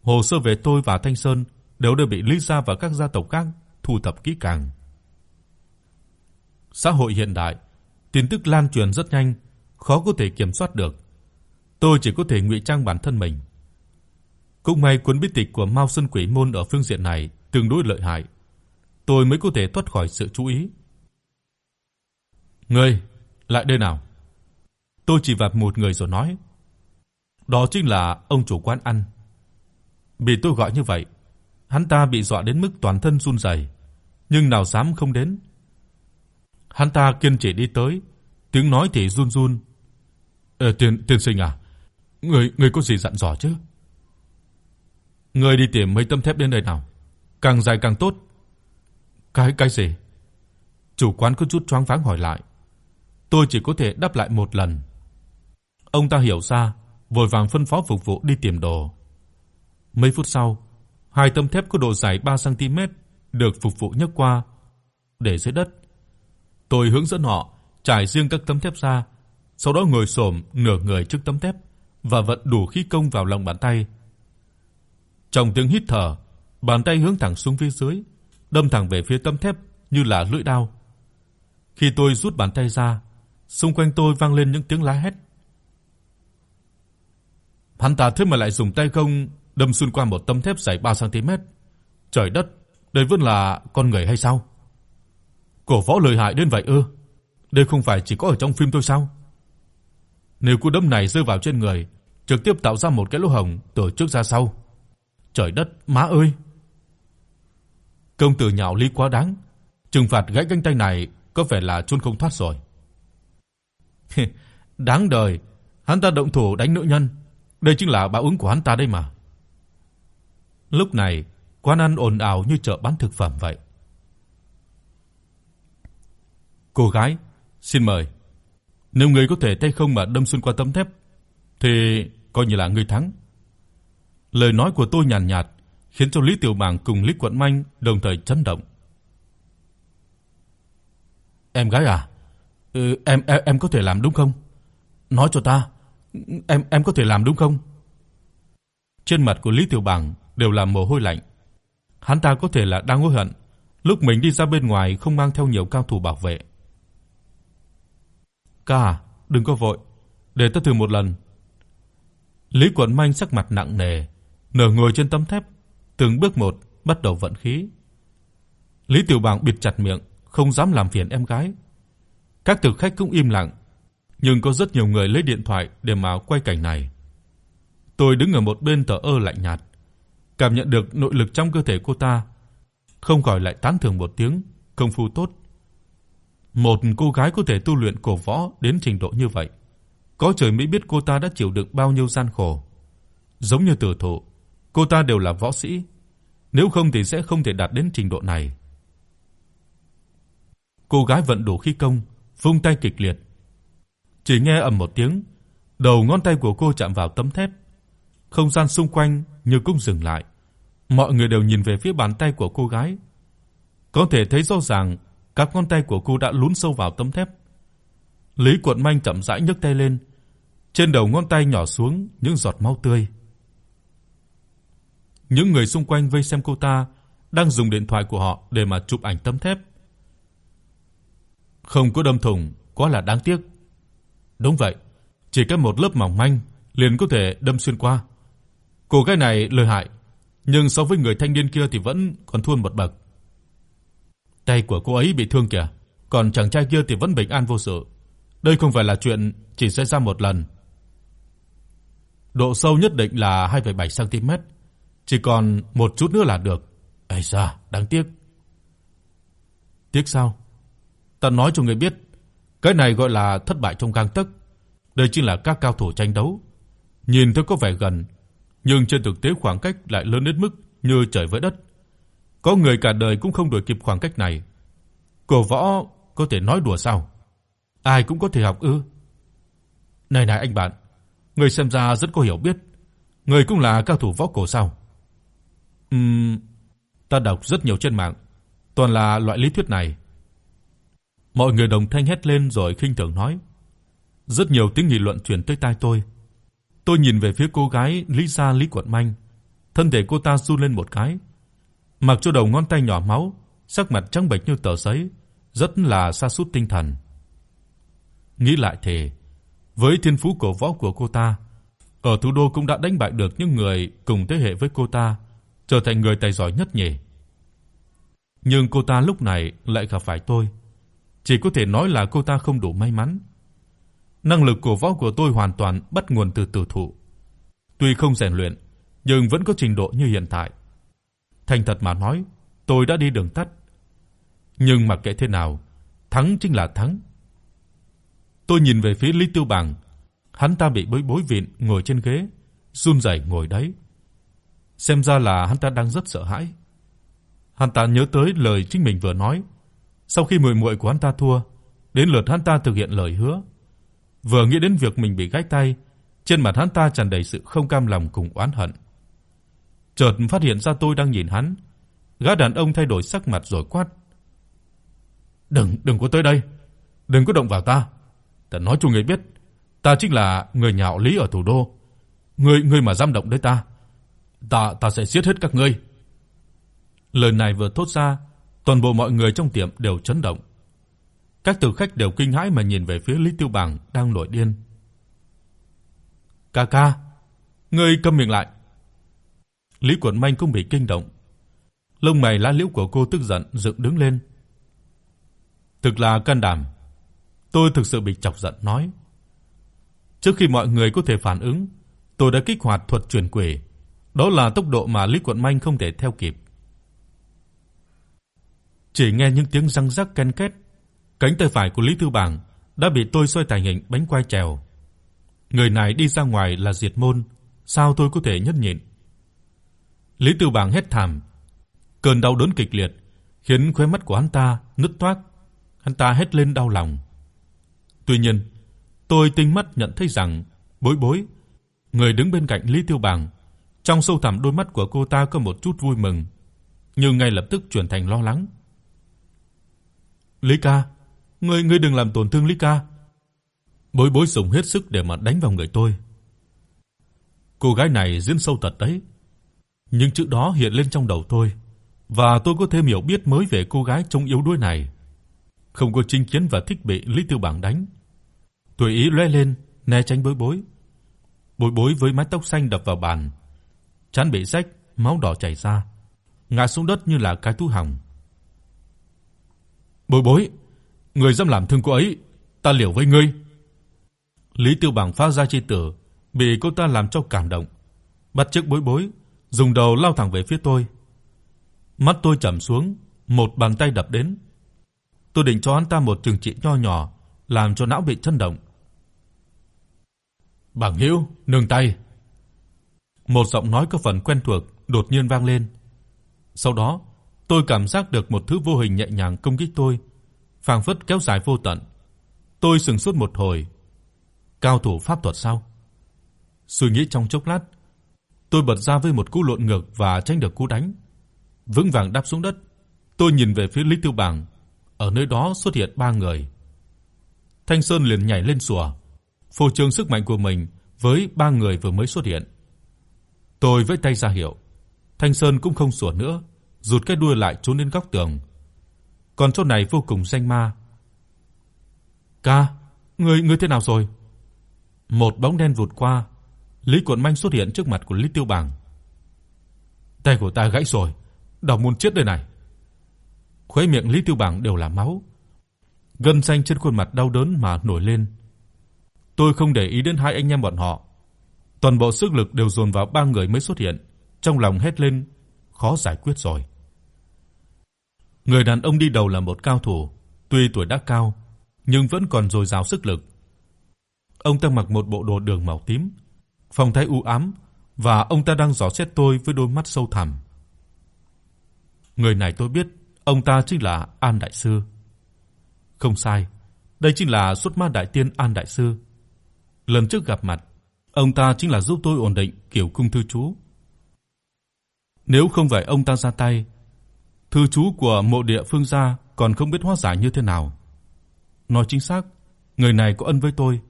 hồ sơ về tôi và Thanh Sơn đều đã bị Lý gia và các gia tộc khác thu thập kỹ càng. Xã hội hiện đại, tin tức lan truyền rất nhanh, khó có thể kiểm soát được. Tôi chỉ có thể ngụy trang bản thân mình. Cũng may cuốn bí tịch của Mao Sơn Quỷ môn ở phương diện này tương đối lợi hại, tôi mới có thể thoát khỏi sự chú ý. "Ngươi, lại đây nào." Tôi chỉ vạt một người rồi nói, "Đó chính là ông chủ quán ăn." Bị tôi gọi như vậy, hắn ta bị dọa đến mức toàn thân run rẩy, nhưng nào dám không đến. Hắn ta kiên trì đi tới, tiếng nói thì run run. "Ờ tiên tiên sinh à, người người có gì dặn dò chứ?" "Ngươi đi tìm mấy tấm thép đến đây nào, càng dài càng tốt." "Cái cái gì?" Chủ quán có chút choáng váng hỏi lại. Tôi chỉ có thể đáp lại một lần. Ông ta hiểu ra, vội vàng phân phó phục vụ đi tìm đồ. Mấy phút sau, hai tấm thép có độ dài 3 cm được phục vụ nhấc qua để dưới đất. Tôi hướng dẫn họ trải riêng các tấm thép ra, sau đó ngồi xổm nửa người trước tấm thép và vận đủ khí công vào lòng bàn tay. Trong tiếng hít thở, bàn tay hướng thẳng xuống phía dưới, đâm thẳng về phía tấm thép như là lưỡi dao. Khi tôi rút bàn tay ra, xung quanh tôi vang lên những tiếng la hét. Hắn ta thế mà lại dùng tay không đâm xuyên qua một tấm thép dày 3 cm. Trời đất, đây vẫn là con người hay sao? Cổ võ lợi hại đến vậy ư? Đây không phải chỉ có ở trong phim thôi sao? Nếu cú đấm này rơi vào trên người, trực tiếp tạo ra một cái lỗ hổng từ trước ra sau. Trời đất, má ơi. Công tử nhạo lý quá đáng, trừng phạt gãy cánh tay này có vẻ là chôn không thoát rồi. đáng đời, hắn ta động thủ đánh nữ nhân, đây chính là báo ứng của hắn ta đây mà. Lúc này, quán ăn ồn ào như chợ bán thực phẩm vậy. Cô gái, xin mời. Nếu ngươi có thể tay không mà đâm xuyên qua tấm thép thì coi như là ngươi thắng. Lời nói của tôi nhàn nhạt, nhạt khiến cho Lý Tiểu Bàng cùng Lý Quận Minh đồng thời chấn động. Em gái à? Ừ, em em em có thể làm đúng không? Nói cho ta, em em có thể làm đúng không? Trên mặt của Lý Tiểu Bàng đều là mồ hôi lạnh. Hắn ta có thể là đang hối hận lúc mình đi ra bên ngoài không mang theo nhiều cao thủ bảo vệ. "Ca, đừng có vội, để ta thử một lần." Lý Quận Minh sắc mặt nặng nề, nửa ngồi trên tấm thép, từng bước một bắt đầu vận khí. Lý Tiểu Bàng bịt chặt miệng, không dám làm phiền em gái. Các thực khách cũng im lặng, nhưng có rất nhiều người lấy điện thoại để mà quay cảnh này. Tôi đứng ở một bên thở ơ lạnh nhạt cảm nhận được nội lực trong cơ thể cô ta, không khỏi lại tán thưởng một tiếng, công phu tốt. Một cô gái có thể tu luyện cổ võ đến trình độ như vậy, có trời mới biết cô ta đã chịu đựng bao nhiêu gian khổ. Giống như Tử Thụ, cô ta đều là võ sĩ, nếu không thì sẽ không thể đạt đến trình độ này. Cô gái vận đủ khí công, vung tay kịch liệt. Chỉ nghe ầm một tiếng, đầu ngón tay của cô chạm vào tấm thép. Không gian xung quanh như cũng dừng lại. Mọi người đều nhìn về phía bàn tay của cô gái. Có thể thấy rõ ràng các ngón tay của cô đã lún sâu vào tấm thép. Lý Quận Minh chậm rãi nhấc tay lên, trên đầu ngón tay nhỏ xuống những giọt máu tươi. Những người xung quanh vây xem cô ta đang dùng điện thoại của họ để mà chụp ảnh tấm thép. Không có đâm thủng, quá là đáng tiếc. Đúng vậy, chỉ cần một lớp mỏng manh liền có thể đâm xuyên qua. Cô gái này lợi hại, nhưng so với người thanh niên kia thì vẫn còn thua một bậc. Tay của cô ấy bị thương kìa, còn chàng trai kia thì vẫn bình an vô sự. Đây không phải là chuyện chỉ xảy ra một lần. Độ sâu nhất định là 2,7 cm, chỉ còn một chút nữa là được. Ai da, đáng tiếc. Tiếc sao? Ta nói cho ngươi biết, cái này gọi là thất bại trong gang tấc. Đây chính là các cao thủ tranh đấu. Nhìn thấy có vẻ gần, nhưng trên thực tế khoảng cách lại lớn đến mức như trời với đất. Có người cả đời cũng không đuổi kịp khoảng cách này. Cổ võ có thể nói đùa sao? Ai cũng có thể học ư? Này này anh bạn, người xem ra rất có hiểu biết, người cũng là cao thủ võ cổ sao? Ừm, Ta đọc rất nhiều trên mạng, toàn là loại lý thuyết này. Mọi người đồng thanh hét lên rồi khinh thường nói. Rất nhiều tiếng nghị luận truyền tới tai tôi. Tôi nhìn về phía cô gái Lý Gia Lý Quận Manh, thân thể cô ta run lên một cái, mặc cho đầu ngón tay nhỏ máu, sắc mặt trắng bệch như tờ giấy, rất là sa sút tinh thần. Nghĩ lại thì, với thiên phú cổ võ của cô ta, ở thủ đô cũng đã đánh bại được những người cùng thế hệ với cô ta, trở thành người tài giỏi nhất nhỉ. Nhưng cô ta lúc này lại gặp phải tôi, chỉ có thể nói là cô ta không đủ may mắn. Năng lực của võ của tôi hoàn toàn bắt nguồn từ tử thủ. Tuy không rèn luyện, nhưng vẫn có trình độ như hiện tại. Thành thật mà nói, tôi đã đi đường tắt. Nhưng mà kệ thế nào, thắng chính là thắng. Tôi nhìn về phía Lý Tiêu Bằng, hắn ta bị bối bối vịn ngồi trên ghế, run rẩy ngồi đấy. Xem ra là hắn ta đang rất sợ hãi. Hắn ta nhớ tới lời chính mình vừa nói, sau khi muội muội của hắn ta thua, đến lượt hắn ta thực hiện lời hứa. Vừa nghĩ đến việc mình bị gãy tay, trên mặt hắn ta tràn đầy sự không cam lòng cùng oán hận. Chợt phát hiện ra tôi đang nhìn hắn, gã đàn ông thay đổi sắc mặt rồi quát: "Đừng, đừng có tới đây, đừng có động vào ta. Ta nói cho ngươi biết, ta chính là người nhà họ Lý ở thủ đô. Ngươi ngươi mà dám động đến ta, ta ta sẽ giết hết các ngươi." Lời này vừa thốt ra, toàn bộ mọi người trong tiệm đều chấn động. Các tử khách đều kinh hãi mà nhìn về phía Lý Tiêu Bằng đang nổi điên. "Ca ca, ngươi câm miệng lại." Lý Quận Minh cũng bị kinh động. Lông mày lá liễu của cô tức giận dựng đứng lên. Thực là can đảm. Tôi thực sự bị chọc giận nói. Trước khi mọi người có thể phản ứng, tôi đã kích hoạt thuật truyền quỷ. Đó là tốc độ mà Lý Quận Minh không thể theo kịp. Chỉ nghe những tiếng răng rắc ken két, cánh tay phải của Lý Tư Bảng đã bị tôi xoay thành hình bánh quai trèo. Người này đi ra ngoài là diệt môn, sao tôi có thể nhẫn nhịn. Lý Tư Bảng hét thảm, cơn đau đớn kịch liệt khiến khóe mắt của hắn ta nứt toác, hắn ta hét lên đau lòng. Tuy nhiên, tôi tinh mắt nhận thấy rằng Bối Bối, người đứng bên cạnh Lý Tiêu Bảng, trong sâu thẳm đôi mắt của cô ta có một chút vui mừng, nhưng ngay lập tức chuyển thành lo lắng. "Lý ca, ngươi ngươi đừng làm tổn thương Lý ca." Bối Bối dùng hết sức để mà đánh vào người tôi. Cô gái này diễn sâu thật đấy. Những chữ đó hiện lên trong đầu tôi và tôi có thêm hiểu biết mới về cô gái trông yếu đuối này. Không có chính kiến và thích bị Lý Tiêu Bảng đánh. Tôi ý lóe lên, né tránh Bối Bối. Bối Bối với mái tóc xanh đập vào bàn, trán bị rách, máu đỏ chảy ra, ngã xuống đất như là cái thú hỏng. Bối Bối, người dám làm thương cô ấy, ta liều với ngươi. Lý Tiêu Bảng phát ra chi tử, bị cô ta làm cho cảm động, bắt chước Bối Bối, dùng đầu lao thẳng về phía tôi. Mắt tôi trầm xuống, một bàn tay đập đến. Tôi định cho hắn ta một trừng trị nho nhỏ, làm cho não bị chấn động. "Bằng hữu, nương tay." Một giọng nói có phần quen thuộc đột nhiên vang lên. Sau đó, tôi cảm giác được một thứ vô hình nhẹ nhàng công kích tôi, phảng phất kéo dài vô tận. Tôi sững sốt một hồi. Cao thủ pháp thuật sao? Suy nghĩ trong chốc lát, tôi bật ra với một cú lộn ngược và tránh được cú đánh. Vững vàng đáp xuống đất, tôi nhìn về phía Lý Tiêu Bảng, ở nơi đó xuất hiện ba người. Thanh Sơn liền nhảy lên sủa, phô trương sức mạnh của mình với ba người vừa mới xuất hiện. Tôi vẫy tay ra hiệu. Thanh Sơn cũng không sủa nữa, rụt cái đuôi lại trốn đến góc tường. Còn chỗ này vô cùng danh ma. "Ca, ngươi ngươi thế nào rồi?" Một bóng đen vụt qua, Lý Quận Minh xuất hiện trước mặt của Lý Tiêu Bằng. "Tay của ta gãy rồi, đau muốn chết đây này." Khóe miệng Lý Tiêu Bằng đều là máu. Gân xanh trên khuôn mặt đau đớn mà nổi lên. Tôi không để ý đến hai anh em bọn họ. Toàn bộ sức lực đều dồn vào ba người mới xuất hiện, trong lòng hét lên, khó giải quyết rồi. Người đàn ông đi đầu là một cao thủ, tuy tuổi đã cao nhưng vẫn còn dồi dào sức lực. Ông ta mặc một bộ đồ đường màu tím, phong thái u ám và ông ta đang dò xét tôi với đôi mắt sâu thẳm. Người này tôi biết, ông ta chính là An đại sư. Không sai, đây chính là xuất ma đại tiên An đại sư. Lần trước gặp mặt, ông ta chính là giúp tôi ổn định kiểu cung thư chú. Nếu không phải ông ta ra tay, Thư chú của mộ địa Phương gia còn không biết hóa giải như thế nào. Nói chính xác, người này có ân với tôi.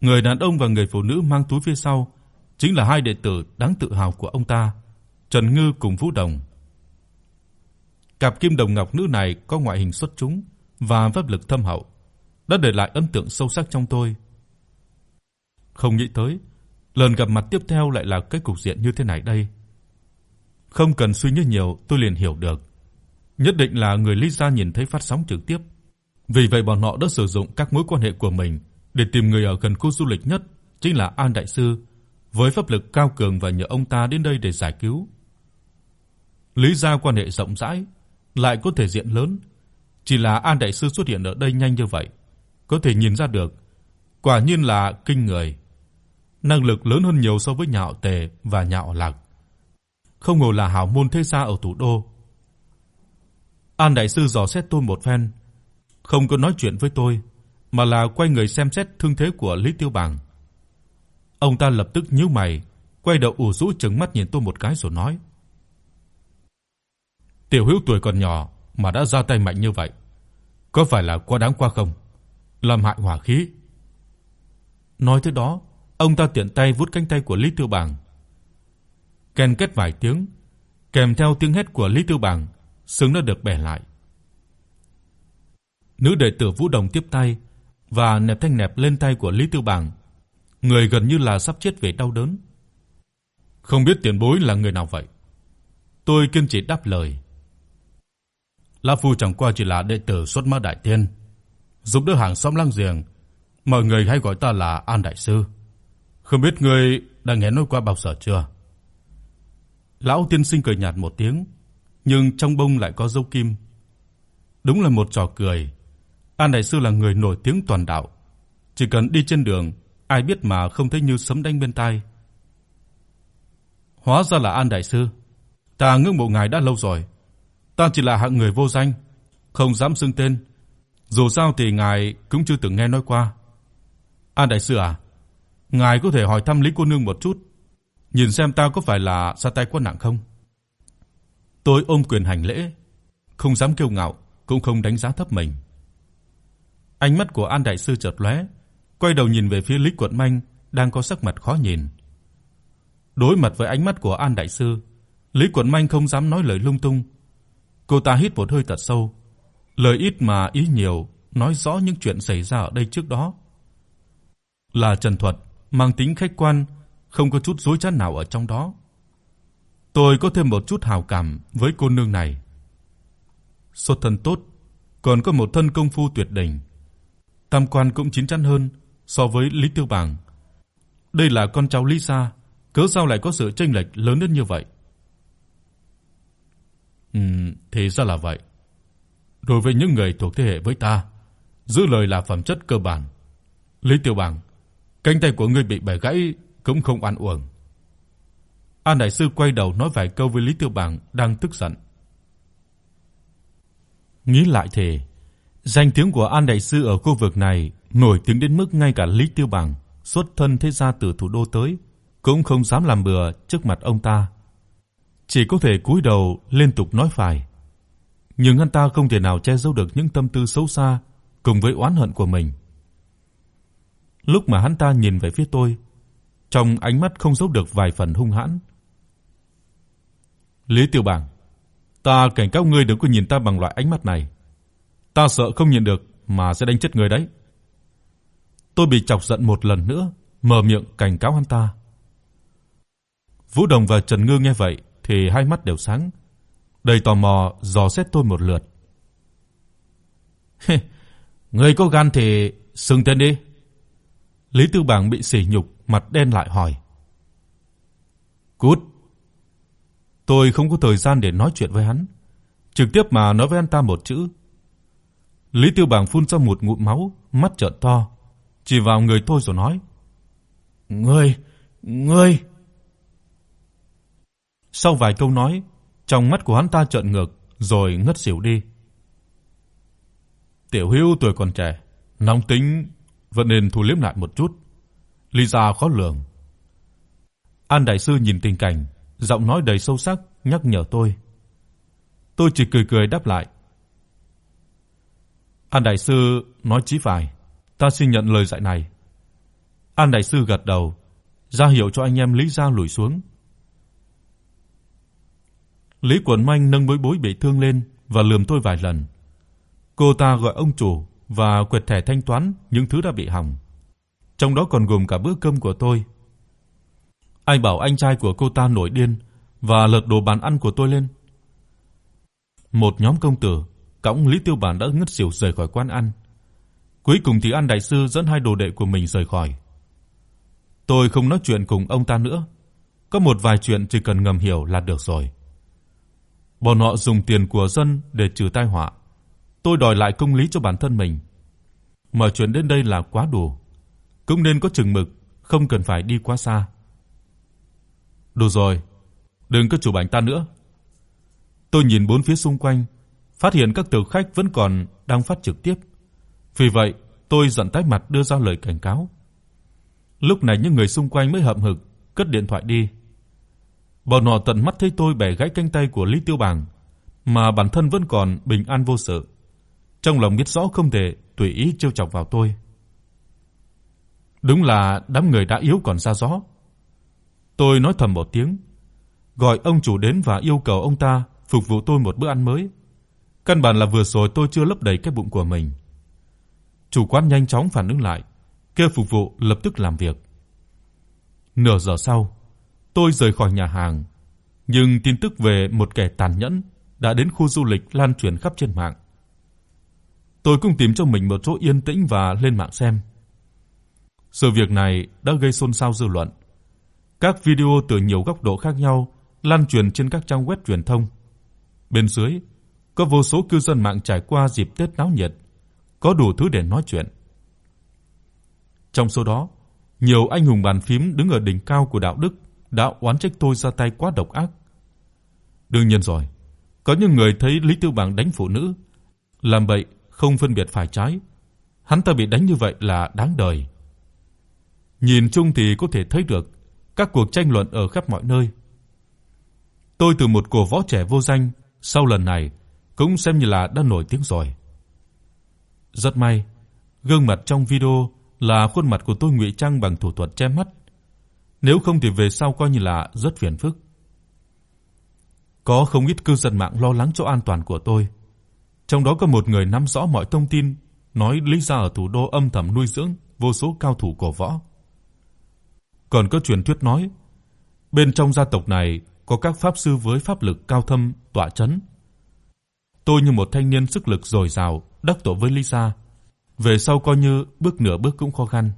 Người đàn ông và người phụ nữ mang túi phía sau chính là hai đệ tử đáng tự hào của ông ta, Trần Ngư cùng Vũ Đồng. Cặp kim đồng ngọc nữ này có ngoại hình xuất chúng và pháp lực thâm hậu, đã để lại ấn tượng sâu sắc trong tôi. Không nghĩ tới, lần gặp mặt tiếp theo lại là cái cục diện như thế này đây. Không cần suy nghĩ nhiều, tôi liền hiểu được. Nhất định là người Lý gia nhìn thấy phát sóng trực tiếp. Vì vậy bọn họ đã sử dụng các mối quan hệ của mình để tìm người ở gần khu du lịch nhất, chính là An đại sư, với pháp lực cao cường và nhờ ông ta đến đây để giải cứu. Lý gia quan hệ rộng rãi, lại có thể diện lớn, chỉ là An đại sư xuất hiện ở đây nhanh như vậy, có thể nhìn ra được, quả nhiên là kinh người. Năng lực lớn hơn nhiều so với nhà họ Tề và nhà họ Lạc. Không ngờ là hảo môn thế gia ở thủ đô. An đại sư dò xét tôi một phen, không có nói chuyện với tôi, mà là quay người xem xét thương thế của Lý Tiêu bằng Ông ta lập tức nhíu mày, quay đầu ủ rũ trừng mắt nhìn tôi một cái rồi nói: "Tiểu Hữu tuổi còn nhỏ mà đã ra tay mạnh như vậy, có phải là quá đáng quá không? Làm hại hỏa khí." Nói tới đó, ông ta tiện tay vuốt cánh tay của Lý Tiêu bằng Ken kết vài tiếng, kèm theo tiếng hét của Lý Tư Bằng, sừng đã được bẻ lại. Nữ đệ tử Vũ Đồng tiếp tay và nẹp thanh nẹp lên tay của Lý Tư Bằng, người gần như là sắp chết vì đau đớn. Không biết tiền bối là người nào vậy? Tôi kiên trì đáp lời. La phu chẳng qua chỉ là đệ tử xuất ma đại tiên, giúp đỡ hàng xóm lang giềng, mọi người hay gọi ta là An đại sư. Không biết ngươi đã nghe nói qua bao giờ chưa? Lão tiên sinh cười nhạt một tiếng, nhưng trong bông lại có dấu kim. Đúng là một trò cười. An đại sư là người nổi tiếng toàn đạo, chỉ cần đi trên đường, ai biết mà không thấy như sấm đánh bên tai. Hóa ra là An đại sư, ta ngưỡng mộ ngài đã lâu rồi. Ta chỉ là hạng người vô danh, không dám xưng tên. Dù sao thì ngài cũng chưa từng nghe nói qua. An đại sư à, ngài có thể hỏi thăm Lý cô nương một chút, nhìn xem ta có phải là sa tay quá nặng không? Tôi ôm quyền hành lễ, không dám kiêu ngạo, cũng không đánh giá thấp mình. Ánh mắt của An đại sư chợt lóe, quay đầu nhìn về phía Lý Quận Minh đang có sắc mặt khó nhìn. Đối mặt với ánh mắt của An đại sư, Lý Quận Minh không dám nói lời lung tung. Cô ta hít một hơi thật sâu, lời ít mà ý nhiều, nói rõ những chuyện xảy ra ở đây trước đó. Là trần thuật, mang tính khách quan, không có chút dối trá nào ở trong đó. Tôi có thêm một chút hảo cảm với cô nương này. Xuất thân tốt, còn có một thân công phu tuyệt đỉnh. Tam quan cũng chín chắn hơn so với Lý Tiêu Bàng. Đây là con cháu Lý gia, cớ sao lại có sự chênh lệch lớn đến như vậy? Ừm, thì ra là vậy. Đối với những người thuộc thế hệ với ta, giữ lời là phẩm chất cơ bản. Lý Tiêu Bàng, cánh tay của ngươi bị bẻ gãy cũng không oan uổng. An đại sư quay đầu nói vài câu với Lý Tiêu bảng đang tức giận. Nghĩ lại thì, danh tiếng của An đại sư ở khu vực này nổi tiếng đến mức ngay cả Lý Tiêu bảng xuất thân thế gia từ thủ đô tới cũng không dám làm bừa trước mặt ông ta. Chỉ có thể cúi đầu liên tục nói phải. Nhưng hắn ta không thể nào che giấu được những tâm tư xấu xa cùng với oán hận của mình. Lúc mà hắn ta nhìn về phía tôi, trong ánh mắt không giấu được vài phần hung hãn. Lý Tiểu bảng ta cảnh cáo ngươi đừng có nhìn ta bằng loại ánh mắt này. Ta sợ không nhìn được mà sẽ đánh chết ngươi đấy. Tôi bị chọc giận một lần nữa, mở miệng cảnh cáo hắn ta. Vũ Đồng và Trần Ngư nghe vậy thì hai mắt đều sáng, đầy tò mò dò xét tôi một lượt. "Ngươi có gan thì xưng tên đi." Lý Tư bảng bị sỉ nhục, mặt đen lại hỏi. "Cút." Tôi không có thời gian để nói chuyện với hắn, trực tiếp mà nói với anh ta một chữ. Lý Tiêu Bàng phun ra một ngụm máu, mắt trợn to, chỉ vào người tôi rồi nói: "Ngươi, ngươi." Sau vài câu nói, trong mắt của hắn ta trợn ngược rồi ngất xỉu đi. Tiểu Hữu tuổi còn trẻ, nóng tính vẫn nên thu liễm lại một chút. Lý gia khó lường. An đại sư nhìn tình cảnh, giọng nói đầy sâu sắc nhắc nhở tôi. Tôi chỉ cười cười đáp lại. An đại sư nói chí phải, ta xin nhận lời dạy này. An đại sư gật đầu, ra hiệu cho anh em Lý gia lùi xuống. Lý Quẩn Manh nâng bối bối bị thương lên và lườm tôi vài lần. Cô ta gọi ông chủ và quẹt thẻ thanh toán những thứ đã bị hỏng. Trong đó còn gồm cả bữa cơm của tôi. Anh bảo anh trai của cô ta nổi điên và lật đồ bàn ăn của tôi lên. Một nhóm công tử cõng Lý Tiêu Bản đã ngất xỉu rời khỏi quán ăn. Cuối cùng thì An đại sư dẫn hai đồ đệ của mình rời khỏi. Tôi không nói chuyện cùng ông ta nữa, có một vài chuyện chỉ cần ngầm hiểu là được rồi. Bọn họ dùng tiền của dân để trừ tai họa. Tôi đòi lại công lý cho bản thân mình. Mà chuyện đến đây là quá đủ, cũng nên có chừng mực, không cần phải đi quá xa. Đủ rồi, đừng có chụp ảnh ta nữa. Tôi nhìn bốn phía xung quanh, phát hiện các thực khách vẫn còn đang phát trực tiếp. Vì vậy, tôi giận tái mặt đưa ra lời cảnh cáo. Lúc này những người xung quanh mới hậm hực cất điện thoại đi. Bọn họ tận mắt thấy tôi bẻ gãy cánh tay của Lý Tiêu Bàng, mà bản thân vẫn còn bình an vô sự. Trong lòng biết rõ không thể tùy ý trêu chọc vào tôi. Đúng là đám người đã yếu còn ra gió. Tôi nói thầm một tiếng, gọi ông chủ đến và yêu cầu ông ta phục vụ tôi một bữa ăn mới. Căn bản là vừa rồi tôi chưa lấp đầy cái bụng của mình. Chủ quán nhanh chóng phản ứng lại, kêu phục vụ lập tức làm việc. Nửa giờ sau, tôi rời khỏi nhà hàng, nhưng tin tức về một kẻ tàn nhẫn đã đến khu du lịch lan truyền khắp trên mạng. Tôi cũng tìm cho mình một chỗ yên tĩnh và lên mạng xem. Sự việc này đã gây xôn xao dư luận. Các video từ nhiều góc độ khác nhau lan truyền trên các trang web truyền thông. Bên dưới có vô số cư dân mạng trải qua dịp Tết náo nhiệt, có đủ thứ để nói chuyện. Trong số đó, nhiều anh hùng bàn phím đứng ở đỉnh cao của đạo đức đã oán trách tôi ra tay quá độc ác. Đương nhiên rồi, có những người thấy Lý Tư Bằng đánh phụ nữ, làm bậy không phân biệt phải trái, hắn ta bị đánh như vậy là đáng đời. Nhìn chung thì có thể thấy được các cuộc tranh luận ở khắp mọi nơi. Tôi từ một cổ võ trẻ vô danh, sau lần này cũng xem như là đã nổi tiếng rồi. Rất may, gương mặt trong video là khuôn mặt của tôi ngụy trang bằng thủ thuật che mắt. Nếu không thì về sau coi như là rất phiền phức. Có không ít cư dân mạng lo lắng cho an toàn của tôi. Trong đó có một người nắm rõ mọi thông tin, nói Lý do ở thủ đô âm thầm nuôi dưỡng vô số cao thủ cổ võ. Còn có truyền thuyết nói, bên trong gia tộc này có các pháp sư với pháp lực cao thâm tọa chấn. Tôi như một thanh niên sức lực dồi dào, đắc tội với Lisa, về sau coi như bước nửa bước cũng khó khăn.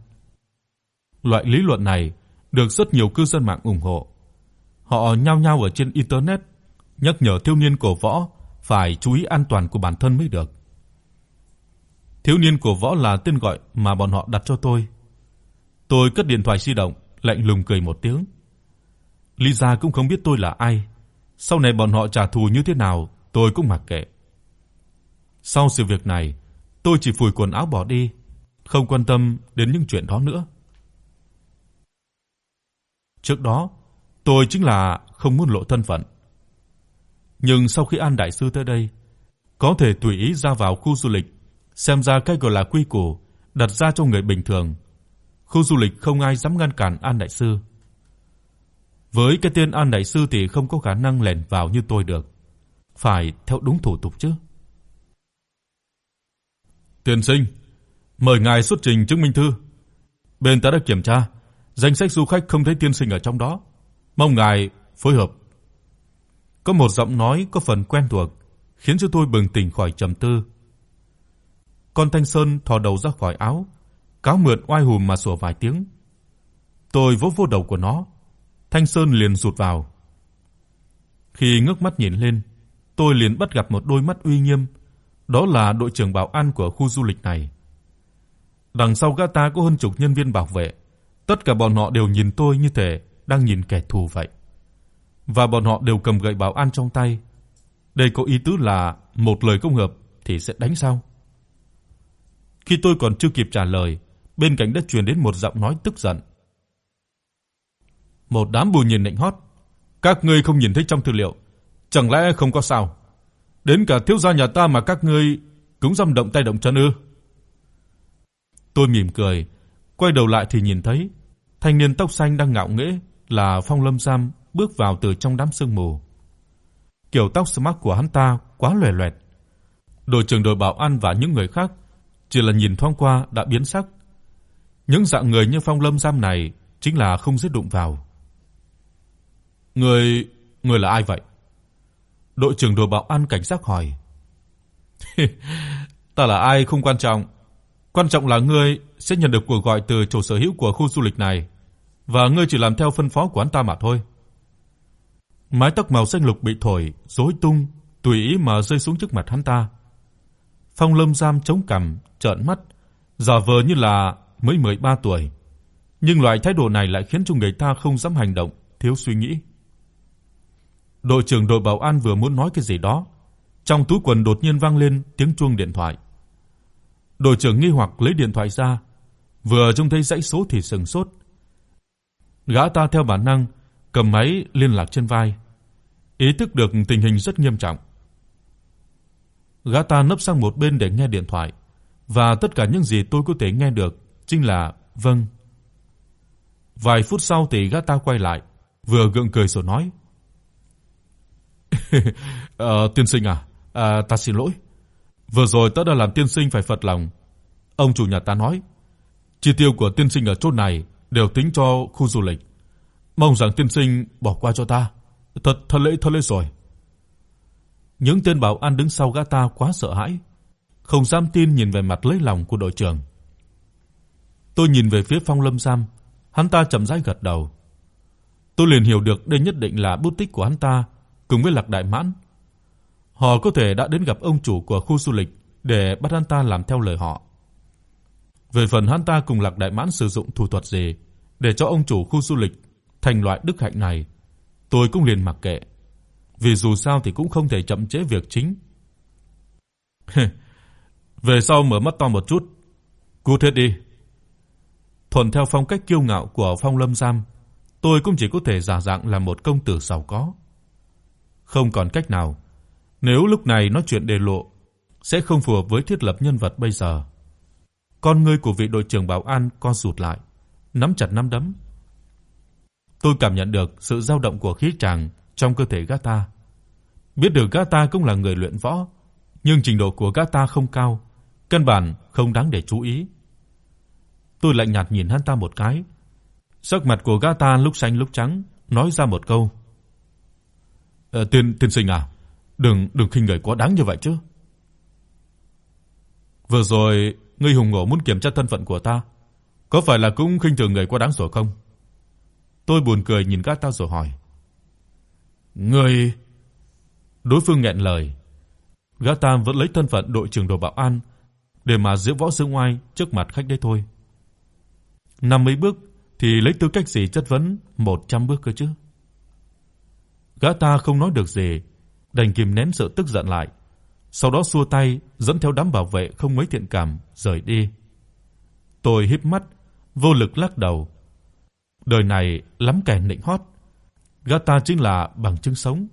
Loại lý luận này được rất nhiều cư dân mạng ủng hộ. Họ nhao nhao ở trên internet nhắc nhở thiếu niên cổ võ phải chú ý an toàn của bản thân mới được. Thiếu niên cổ võ là tên gọi mà bọn họ đặt cho tôi. Tôi cất điện thoại di động, lạnh lùng cười một tiếng. Lisa cũng không biết tôi là ai, sau này bọn họ trả thù như thế nào, tôi cũng mặc kệ. Sau sự việc này, tôi chỉ phủi quần áo bỏ đi, không quan tâm đến những chuyện đó nữa. Trước đó, tôi chính là không muốn lộ thân phận. Nhưng sau khi An đại sư tới đây, có thể tùy ý ra vào khu du lịch, xem ra cái gọi là quy củ đặt ra cho người bình thường. Khu du lịch không ai dám ngăn cản An đại sư. Với cái tên An đại sư thì không có khả năng lẻn vào như tôi được, phải theo đúng thủ tục chứ. Tiên sinh, mời ngài xuất trình chứng minh thư. Bên ta đã kiểm tra, danh sách du khách không thấy tiên sinh ở trong đó. Mong ngài phối hợp. Có một giọng nói có phần quen thuộc, khiến cho tôi bừng tỉnh khỏi trầm tư. Con Thanh Sơn thò đầu ra khỏi áo, cáo mượn oai hùm mà sủa vài tiếng. Tôi vỗ vô đầu của nó, Thanh Sơn liền rụt vào. Khi ngước mắt nhìn lên, tôi liền bắt gặp một đôi mắt uy nghiêm, đó là đội trưởng bảo an của khu du lịch này. Đằng sau gã ta có hơn chục nhân viên bảo vệ, tất cả bọn họ đều nhìn tôi như thể đang nhìn kẻ thù vậy. Và bọn họ đều cầm gậy bảo an trong tay. Đây có ý tứ là một lời không hợp thì sẽ đánh sao? Khi tôi còn chưa kịp trả lời, bên cạnh đã truyền đến một giọng nói tức giận. Một đám bù nhìn nịnh hót, các ngươi không nhìn thấy trong tư liệu, chẳng lẽ không có sao? Đến cả thiếu gia nhà ta mà các ngươi cũng dám động tay động chân ư?" Tôi mỉm cười, quay đầu lại thì nhìn thấy thanh niên tóc xanh đang ngạo nghễ là Phong Lâm Sam bước vào từ trong đám sương mù. Kiểu tóc smart của hắn ta quá lòe loẹt. Đội trưởng đội bảo an và những người khác chỉ là nhìn thoáng qua đã biến sắc. Những dạng người như Phong Lâm giam này chính là không dễ đụng vào. Người, người là ai vậy? Đội trưởng đội bảo an cảnh giác hỏi. ta là ai không quan trọng, quan trọng là ngươi sẽ nhận được cuộc gọi từ chủ sở hữu của khu du lịch này và ngươi chỉ làm theo phân phó của hắn ta mà thôi. Mái tóc màu xanh lục bị thổi rối tung, tùy ý mà rơi xuống trước mặt hắn ta. Phong Lâm Giam chống cằm, trợn mắt, giả vờ như là mới 13 tuổi, nhưng loại thái độ này lại khiến cho người ta không dám hành động, thiếu suy nghĩ. Đội trưởng đội bảo an vừa muốn nói cái gì đó, trong túi quần đột nhiên vang lên tiếng chuông điện thoại. Đội trưởng nghi hoặc lấy điện thoại ra, vừa trông thấy dãy số thì sững sốt. Gã ta theo bản năng cầm máy liên lạc trên vai, ý thức được tình hình rất nghiêm trọng. Gã ta nấp sang một bên để nghe điện thoại, và tất cả những gì tôi có thể nghe được chính là vâng. Vài phút sau thì gã ta quay lại, vừa gượng cười rồi nói: "Ờ tiên sinh à, à ta xin lỗi. Vừa rồi ta đã làm tiên sinh phải phật lòng. Ông chủ nhà ta nói, chi tiêu của tiên sinh ở chỗ này đều tính cho khu du lịch. Mong rằng tiên sinh bỏ qua cho ta. Thật thật lễ thật lễ rồi." Những tên bảo an đứng sau gã ta quá sợ hãi, không dám tin nhìn về mặt lấy lòng của đội trưởng. Tôi nhìn về phía Phong Lâm Sam, hắn ta chậm rãi gật đầu. Tôi liền hiểu được đây nhất định là bút tích của hắn ta cùng với Lạc Đại Mãn. Họ có thể đã đến gặp ông chủ của khu du lịch để bắt hắn ta làm theo lời họ. Về phần hắn ta cùng Lạc Đại Mãn sử dụng thủ thuật gì để cho ông chủ khu du lịch thành loại đức hạnh này, tôi cũng liền mặc kệ. Vì dù sao thì cũng không thể chậm trễ việc chính. Về sau mở mắt to một chút, cút hết đi. Thuần theo phong cách kiêu ngạo của Phong Lâm Giam, tôi cũng chỉ có thể giả dạng là một công tử giàu có. Không còn cách nào, nếu lúc này nói chuyện đề lộ sẽ không phù hợp với thiết lập nhân vật bây giờ. Con ngươi của vị đội trưởng bảo an co rụt lại, nắm chặt nắm đấm. Tôi cảm nhận được sự dao động của khí chàng trong cơ thể gã ta. Biết được gã ta cũng là người luyện võ, nhưng trình độ của gã ta không cao, căn bản không đáng để chú ý. Tôi lạnh nhạt nhìn hắn ta một cái. Sắc mặt của gã ta lúc xanh lúc trắng, nói ra một câu. "Ờ tiên tiên sinh à, đừng đừng khinh người quá đáng như vậy chứ." Vừa rồi ngươi hùng hổ muốn kiểm tra thân phận của ta, có phải là cũng khinh thường người quá đáng rồi không? Tôi buồn cười nhìn gã ta rồi hỏi. "Ngươi?" Đối phương nghẹn lời. Gã ta vẫn lấy thân phận đội trưởng đội bảo an để mà diễu võ dương oai trước mặt khách đấy thôi. Năm mấy bước thì lấy tư cách gì chất vấn 100 bước cơ chứ? Gã ta không nói được gì, đành kìm nén sự tức giận lại, sau đó xua tay dẫn theo đám bảo vệ không mấy thiện cảm rời đi. Tôi híp mắt, vô lực lắc đầu. Đời này lắm kẻ nịnh hót, gã ta chính là bằng chứng sống.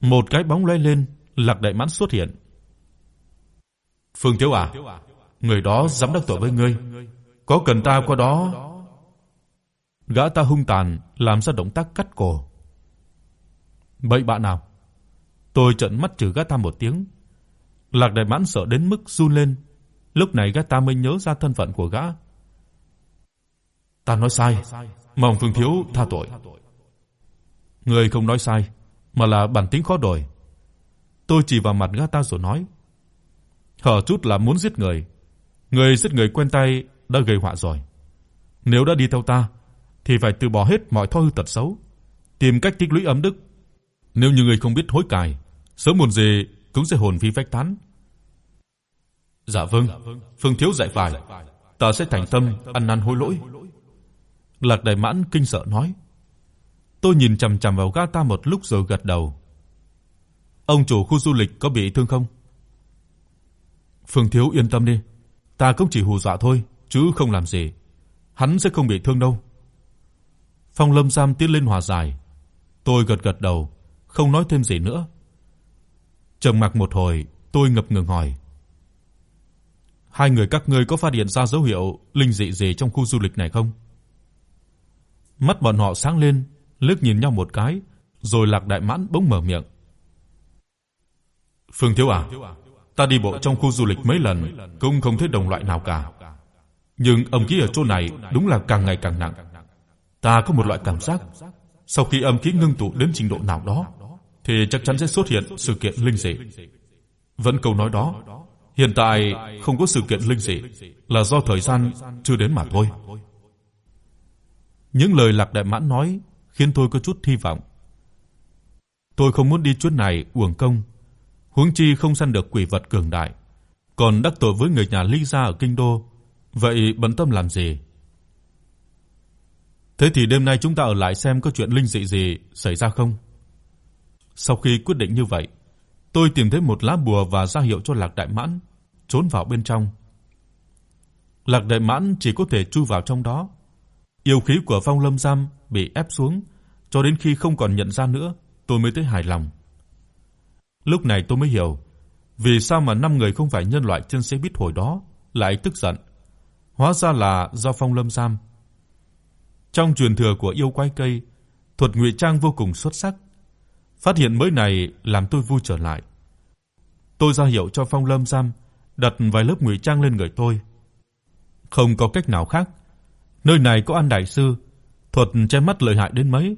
Một cái bóng lóe lên, Lạc Đại Mãn xuất hiện. "Phương Thiếu à, người đó dám đắc tội với ngươi, có cần ta qua đó?" Gã ta hung tàn làm ra động tác cắt cổ. "Bậy bạ nào?" Tôi trợn mắt trừng gã ta một tiếng. Lạc Đại Mãn sợ đến mức run lên, lúc này gã ta mới nhớ ra thân phận của gã. "Ta nói sai, mong Phương thiếu tha tội." "Ngươi không nói sai, mà là bản tính khó đổi." Tôi chỉ vào mặt gã ta rồi nói: "Hở chút là muốn giết người, người giết người quen tay đã gây họa rồi. Nếu đã đi theo ta thì phải từ bỏ hết mọi thói hư tật xấu, tìm cách tích lũy ấm đức. Nếu như người không biết hối cải, sớm muộn gì cũng sẽ hồn phi phách tán." Dạ vâng, Phương thiếu dạy phải, ta sẽ thành tâm ăn năn hối lỗi. Lạc Đại Mãn kinh sợ nói. Tôi nhìn chằm chằm vào gã ta một lúc rồi gật đầu. Ông chủ khu du lịch có bị thương không? Phương thiếu yên tâm đi, ta cũng chỉ hù dọa thôi, chứ không làm gì. Hắn sẽ không bị thương đâu. Phong Lâm Sam tiến lên hòa giải. Tôi gật gật đầu, không nói thêm gì nữa. Trầm mặc một hồi, tôi ngập ngừng hỏi: "Hai người các ngươi có phát hiện ra dấu hiệu linh dị gì trong khu du lịch này không?" Mắt bọn họ sáng lên, liếc nhìn nhau một cái, rồi Lạc Đại Mãn bỗng mở miệng. "Phương thiếu à, ta đi bộ trong khu du lịch mấy lần cũng không thấy đồng loại nào cả. Nhưng âm khí ở chỗ này đúng là càng ngày càng nặng. Ta có một loại cảm giác, sau khi âm khí ngưng tụ đến trình độ nào đó thì chắc chắn sẽ xuất hiện sự kiện linh dị. Vẫn câu nói đó, hiện tại không có sự kiện linh dị là do thời gian chưa đến mà thôi. Những lời Lạc Đại Mãn nói khiến tôi có chút hy vọng. Tôi không muốn đi chuyến này uổng công, huống chi không săn được quỷ vật cường đại, còn đắc tội với người nhà Lý gia ở kinh đô, vậy bận tâm làm gì? Thế thì đêm nay chúng ta ở lại xem có chuyện linh dị gì xảy ra không? Sau khi quyết định như vậy, tôi tìm thấy một lá bùa và ra hiệu cho Lạc Đại Mãn trốn vào bên trong. Lạc Đại Mãn chỉ có thể chui vào trong đó. Yêu khí của Phong Lâm Giam bị ép xuống, cho đến khi không còn nhận ra nữa, tôi mới thấy hài lòng. Lúc này tôi mới hiểu, vì sao mà năm người không phải nhân loại trên xe buýt hồi đó lại tức giận. Hóa ra là do Phong Lâm Giam. Trong truyền thừa của yêu quái cây, thuật ngụy trang vô cùng xuất sắc. Phát hiện mới này làm tôi vui trở lại. Tôi ra hiệu cho Phong Lâm Giam đặt vài lớp ngụy trang lên người tôi. Không có cách nào khác. Nơi này có An đại sư, thuật che mắt lợi hại đến mấy,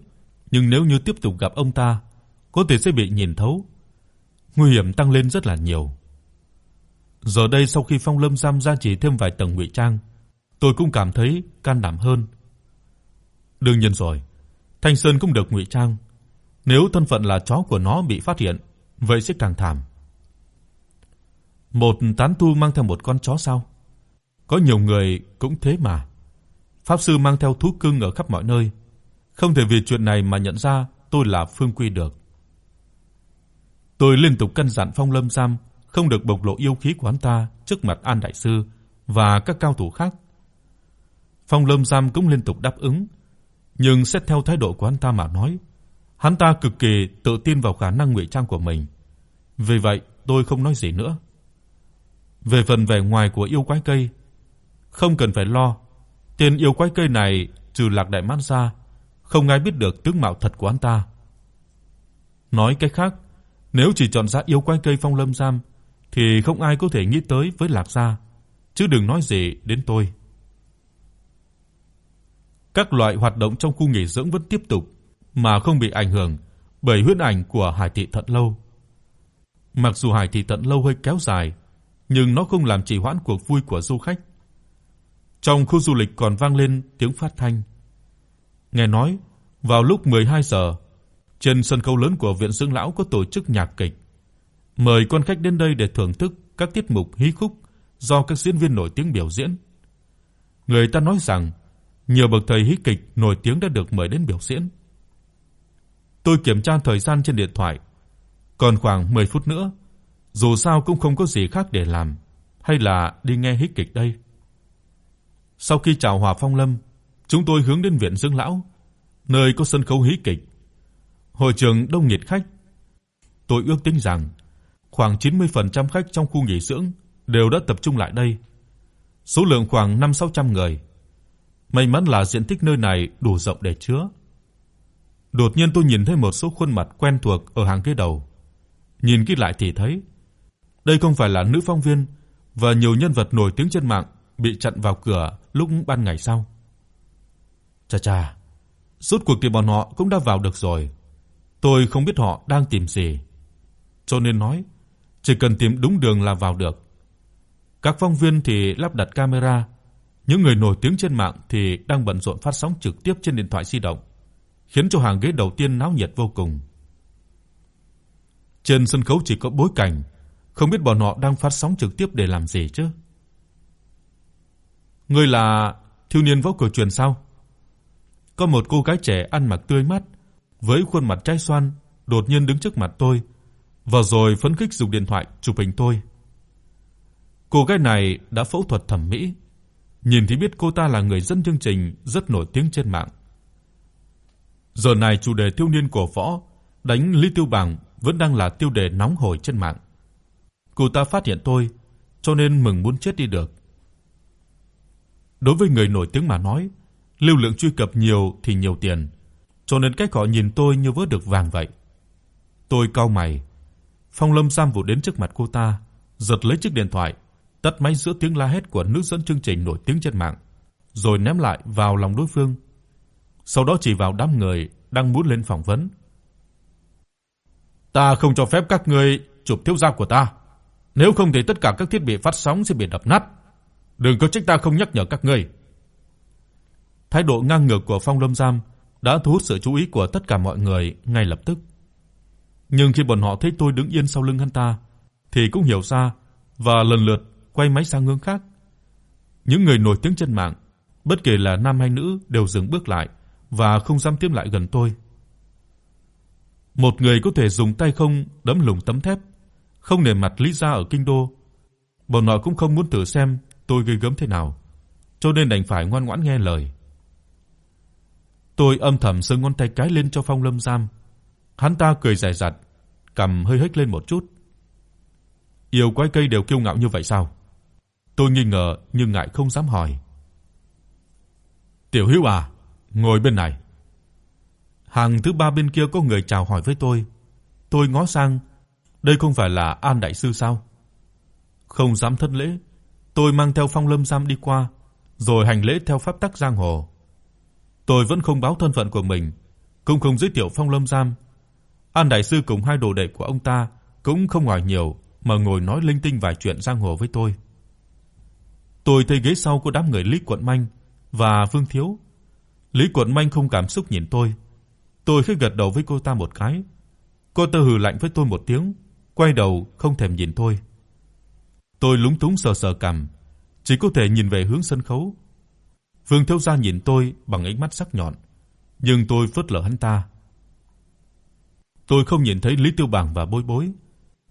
nhưng nếu như tiếp tục gặp ông ta, có thể sẽ bị nhìn thấu. Nguy hiểm tăng lên rất là nhiều. Giờ đây sau khi Phong Lâm Giam gia trì thêm vài tầng ngụy trang, tôi cũng cảm thấy can đảm hơn. Đương nhiên rồi, Thanh Sơn cũng được ngụy trang, nếu thân phận là chó của nó bị phát hiện, vậy sẽ càng thảm. Một tán tu mang theo một con chó sao? Có nhiều người cũng thế mà. Pháp sư mang theo thú cưng ở khắp mọi nơi, không thể vì chuyện này mà nhận ra tôi là Phương Quy được. Tôi liên tục căn dặn Phong Lâm Giam không được bộc lộ yêu khí của hắn ta trước mặt An đại sư và các cao thủ khác. Phong Lâm Giam cũng liên tục đáp ứng, nhưng xét theo thái độ của hắn ta mà nói, hắn ta cực kỳ tự tin vào khả năng ngụy trang của mình. Vì vậy, tôi không nói gì nữa. Về phần vẻ ngoài của yêu quái cây, không cần phải lo, tên yêu quái cây này trừ Lạc Đại Mãn ra, không ai biết được tướng mạo thật của hắn ta. Nói cách khác, nếu chỉ chọn ra yêu quái cây Phong Lâm Giam thì không ai có thể nghĩ tới với Lạc gia, chứ đừng nói gì đến tôi. Các loại hoạt động trong khu nghỉ dưỡng vẫn tiếp tục mà không bị ảnh hưởng bởi huyễn ảnh của Hải thị Thận lâu. Mặc dù Hải thị Thận lâu hơi kéo dài, nhưng nó không làm trì hoãn cuộc vui của du khách. Trong khu du lịch còn vang lên tiếng phát thanh. Nghe nói, vào lúc 12 giờ, trên sân khấu lớn của viện dưỡng lão có tổ chức nhạc kịch. Mời quan khách đến đây để thưởng thức các tiết mục hí khúc do các diễn viên nổi tiếng biểu diễn. Người ta nói rằng nhiều bậc thầy hí kịch nổi tiếng đã được mời đến biểu diễn. Tôi kiểm tra thời gian trên điện thoại, còn khoảng 10 phút nữa, dù sao cũng không có gì khác để làm, hay là đi nghe hí kịch đây. Sau khi chào Hòa Phong Lâm, chúng tôi hướng đến viện dưỡng lão, nơi có sân khấu hí kịch. Hội trường đông nghịt khách. Tôi ước tính rằng khoảng 90% khách trong khu nghỉ dưỡng đều đã tập trung lại đây. Số lượng khoảng 5-600 người. May mắn là diện tích nơi này đủ rộng để chứa. Đột nhiên tôi nhìn thấy một số khuôn mặt quen thuộc ở hàng ghế đầu. Nhìn kỹ lại thì thấy đây không phải là nữ phóng viên và nhiều nhân vật nổi tiếng trên mạng bị chặn vào cửa lúc ban ngày sao? Chà chà, rốt cuộc thì bọn họ cũng đã vào được rồi. Tôi không biết họ đang tìm gì. Cho nên nói, chỉ cần tìm đúng đường là vào được. Các phóng viên thì lắp đặt camera, những người nổi tiếng trên mạng thì đang bận rộn phát sóng trực tiếp trên điện thoại di động, khiến cho hàng ghế đầu tiên náo nhiệt vô cùng. Trên sân khấu chỉ có bối cảnh, không biết bọn họ đang phát sóng trực tiếp để làm gì chứ. Ngươi là thiếu niên võ cổ truyền sao? Có một cô gái trẻ ăn mặc tươi mát, với khuôn mặt trai xoan, đột nhiên đứng trước mặt tôi, và rồi phấn khích dùng điện thoại chụp hình tôi. Cô gái này đã phẫu thuật thẩm mỹ, nhìn thì biết cô ta là người dẫn chương trình rất nổi tiếng trên mạng. Giờ này chủ đề thiếu niên cổ võ đánh Lý Tiêu bằng vẫn đang là tiêu đề nóng hổi trên mạng. Cô ta phát hiện tôi, cho nên mừng muốn chết đi được. Đối với người nổi tiếng mà nói, lưu lượng truy cập nhiều thì nhiều tiền, cho nên cách họ nhìn tôi như vớ được vàng vậy. Tôi cau mày. Phong Lâm Sam vụt đến trước mặt cô ta, giật lấy chiếc điện thoại, tắt máy giữa tiếng la hét của nữ dẫn chương trình nổi tiếng trên mạng, rồi ném lại vào lòng đối phương. Sau đó chỉ vào đám người đang muốn lên phỏng vấn. Ta không cho phép các ngươi chụp thiếu gia của ta, nếu không thì tất cả các thiết bị phát sóng sẽ bị đập nát. Đừng có trách ta không nhắc nhở các ngươi. Thái độ ngang ngược của Phong Lâm Sam đã thu hút sự chú ý của tất cả mọi người ngay lập tức. Nhưng khi bọn họ thấy tôi đứng yên sau lưng hắn ta thì cũng hiểu ra và lần lượt quay máy sang hướng khác. Những người nổi tiếng trên mạng, bất kể là nam hay nữ đều dừng bước lại và không dám tiến lại gần tôi. Một người có thể dùng tay không đấm lủng tấm thép, không nể mặt Lý gia ở kinh đô. Bọn họ cũng không muốn thử xem tôi gây gớm thế nào, cho nên đành phải ngoan ngoãn nghe lời. Tôi âm thầm giơ ngón tay cái lên cho Phong Lâm Giam. Hắn ta cười rẻ rặt, cằm hơi hếch lên một chút. Yêu quái cây đều kiêu ngạo như vậy sao? Tôi nghi ngờ nhưng ngại không dám hỏi. Tiểu Hữu à, ngồi bên này. Hàng thứ ba bên kia có người chào hỏi với tôi. Tôi ngó sang, đây không phải là An đại sư sao? Không dám thất lễ, tôi mang theo Phong Lâm Giam đi qua, rồi hành lễ theo pháp tắc giang hồ. Tôi vẫn không báo thân phận của mình, cũng không giới thiệu Phong Lâm Giam. An đại sư cùng hai đồ đệ của ông ta cũng không hỏi nhiều mà ngồi nói linh tinh vài chuyện giang hồ với tôi. Tôi thấy ghế sau có đám người Lý Quận Minh và Vương Thiếu. Lý Quận Minh không cảm xúc nhìn tôi. Tôi khẽ gật đầu với cô ta một cái. Cô ta hừ lạnh với tôi một tiếng, quay đầu không thèm nhìn tôi. Tôi lúng túng sờ sờ cằm, chỉ có thể nhìn về hướng sân khấu. Vương thiếu gia nhìn tôi bằng ánh mắt sắc nhọn, nhưng tôi phớt lờ hắn ta. Tôi không nhìn thấy Lý Tiêu Bằng và Bối Bối,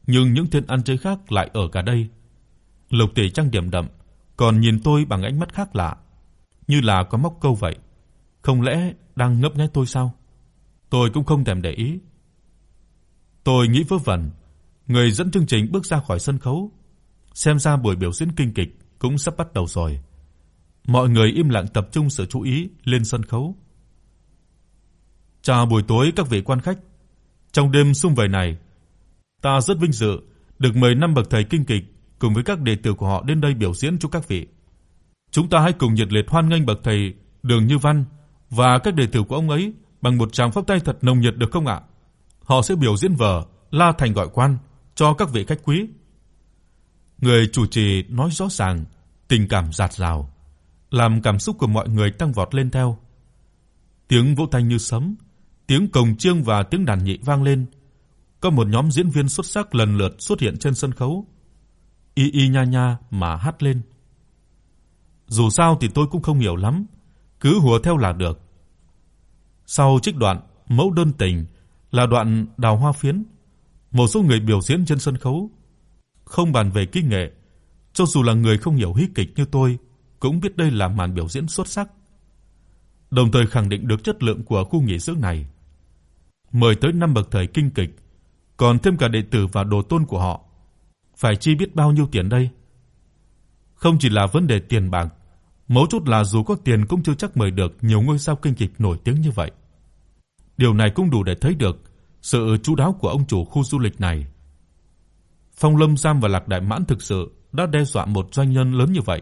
nhưng những tên ăn chơi khác lại ở cả đây. Lục Tỷ trang điểm đậm, còn nhìn tôi bằng ánh mắt khác lạ, như là có móc câu vậy. Không lẽ đang ngấp nghé tôi sao? Tôi cũng không thèm để ý. Tôi nghĩ vớ vẩn, người dẫn chương trình bước ra khỏi sân khấu, xem ra buổi biểu diễn kinh kịch cũng sắp bắt đầu rồi. Mọi người im lặng tập trung sự chú ý lên sân khấu. Chào buổi tối các vị quan khách. Trong đêm sum vầy này, ta rất vinh dự được mời năm bậc thầy kinh kịch cùng với các đệ tử của họ đến đây biểu diễn cho các vị. Chúng ta hãy cùng nhiệt liệt hoan nghênh bậc thầy Đường Như Văn và các đệ tử của ông ấy bằng một tràng pháo tay thật nồng nhiệt được không ạ? Họ sẽ biểu diễn vở La Thành gọi quan cho các vị khách quý. Người chủ trì nói rõ ràng, tình cảm dạt dào, làm cảm xúc của mọi người tăng vọt lên theo. Tiếng vỗ tay như sấm, tiếng cồng chiêng và tiếng đàn nhị vang lên. Có một nhóm diễn viên xuất sắc lần lượt xuất hiện trên sân khấu. Y y nha nha mà hát lên. Dù sao thì tôi cũng không hiểu lắm, cứ hùa theo là được. Sau trích đoạn mẫu đơn tình là đoạn đào hoa phiến, một số người biểu diễn trên sân khấu không bàn về kỹ nghệ, cho dù là người không hiểu hí kịch như tôi cũng biết đây là màn biểu diễn xuất sắc. Đồng thời khẳng định được chất lượng của khu nghỉ dưỡng này. Mời tới năm bậc thầy kinh kịch, còn thêm cả đệ tử và đồ tôn của họ. Phải chi biết bao nhiêu tiền đây? Không chỉ là vấn đề tiền bạc, mấu chốt là dù có tiền cũng chưa chắc mời được nhiều ngôi sao kinh kịch nổi tiếng như vậy. Điều này cũng đủ để thấy được sự chu đáo của ông chủ khu du lịch này. Phong Lâm Sam và Lạc Đại Mãn thực sự đã đe dọa một doanh nhân lớn như vậy.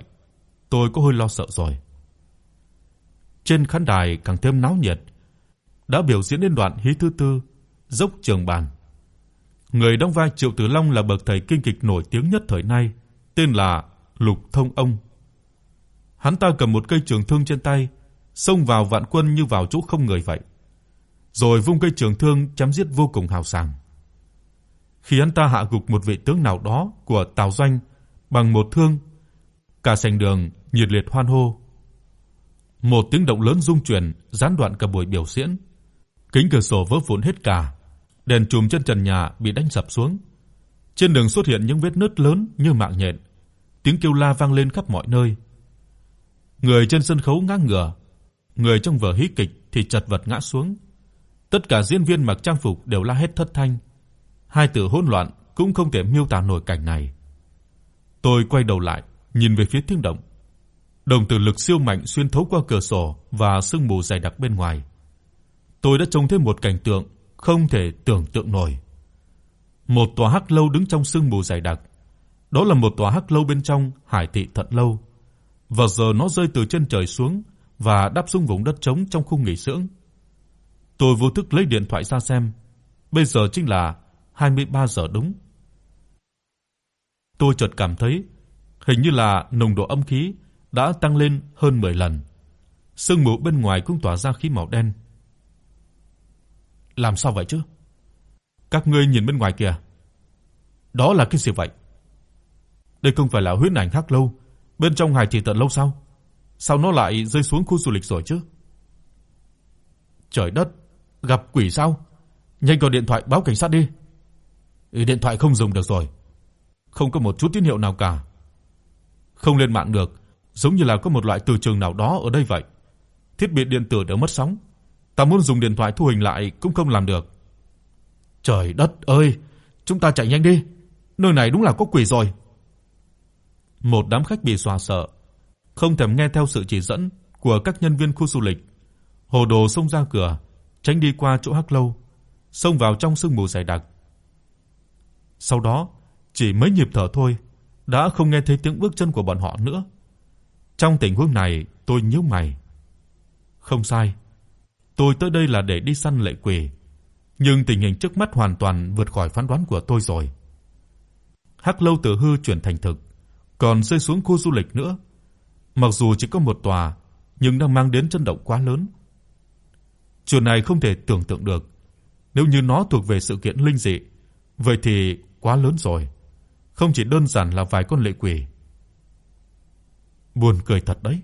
Tôi có hơi lo sợ rồi. Trên khán đài càng thêm náo nhiệt. Đã biểu diễn đến đoạn hí thứ tư, dốc trường bàn. Người đóng vai Triệu Tử Long là bậc thầy kinh kịch nổi tiếng nhất thời nay, tên là Lục Thông Ông. Hắn ta cầm một cây trường thương trên tay, xông vào vạn quân như vào chỗ không người vậy rồi vung cây trường thương chém giết vô cùng hào sảng. Khi hắn ta hạ gục một vị tướng nào đó của Tào Doanh bằng một thương, cả sảnh đường nhiệt liệt hoan hô. Một tiếng động lớn rung chuyển gián đoạn cả buổi biểu diễn. Kính cửa sổ vỡ vụn hết cả, đèn chùm trên trần nhà bị đánh sập xuống. Trên đường xuất hiện những vết nứt lớn như mạng nhện. Tiếng kêu la vang lên khắp mọi nơi. Người trên sân khấu ngã ngửa, người trong vở hí kịch thì chật vật ngã xuống. Tất cả diễn viên mặc trang phục đều la hét thất thanh. hai từ hỗn loạn cũng không thể miêu tả nổi cảnh này. Tôi quay đầu lại, nhìn về phía tiếng động. Đồng tử lực siêu mạnh xuyên thấu qua cửa sổ và sương mù dày đặc bên ngoài. Tôi đã trông thấy một cảnh tượng không thể tưởng tượng nổi. Một tòa hắc lâu đứng trong sương mù dày đặc. Đó là một tòa hắc lâu bên trong Hải thị Thận lâu. Và giờ nó rơi từ trên trời xuống và đáp xuống vùng đất trống trong khu nghỉ dưỡng. Tôi vô thức lấy điện thoại ra xem. Bây giờ chính là 23 giờ đúng. Tôi chợt cảm thấy hình như là nồng độ âm khí đã tăng lên hơn 10 lần. Sương mù bên ngoài cũng tỏa ra khí màu đen. Làm sao vậy chứ? Các ngươi nhìn bên ngoài kìa. Đó là cái gì vậy? Đây không phải là huyễn ảnh hắc lâu bên trong hải thị tận lâu sao? Sao nó lại rơi xuống khu du lịch rồi chứ? Trời đất, gặp quỷ sao? Nhanh gọi điện thoại báo cảnh sát đi. Ừ, điện thoại không dùng được rồi. Không có một chút tín hiệu nào cả. Không lên mạng được, giống như là có một loại từ trường nào đó ở đây vậy. Thiết bị điện tử đều mất sóng. Ta muốn dùng điện thoại thu hình lại cũng không làm được. Trời đất ơi, chúng ta chạy nhanh đi. Nơi này đúng là có quỷ rồi. Một đám khách bị xoa sợ, không thèm nghe theo sự chỉ dẫn của các nhân viên khu du lịch. Hồ đồ xông ra cửa, tránh đi qua chỗ hắc lâu, xông vào trong sương mù dày đặc. Sau đó, chỉ mấy nhịp thở thôi, đã không nghe thấy tiếng bước chân của bọn họ nữa. Trong tình huống này, tôi nhíu mày. Không sai, tôi tới đây là để đi săn lệ quỷ, nhưng tình hình trước mắt hoàn toàn vượt khỏi phán đoán của tôi rồi. Hắc lâu từ hư chuyển thành thực, còn rơi xuống khu du lịch nữa. Mặc dù chỉ có một tòa, nhưng đang mang đến chấn động quá lớn. Chuyện này không thể tưởng tượng được. Nếu như nó thuộc về sự kiện linh dị, vậy thì quá lớn rồi. Không chỉ đơn giản là vài con lệ quỷ. Buồn cười thật đấy.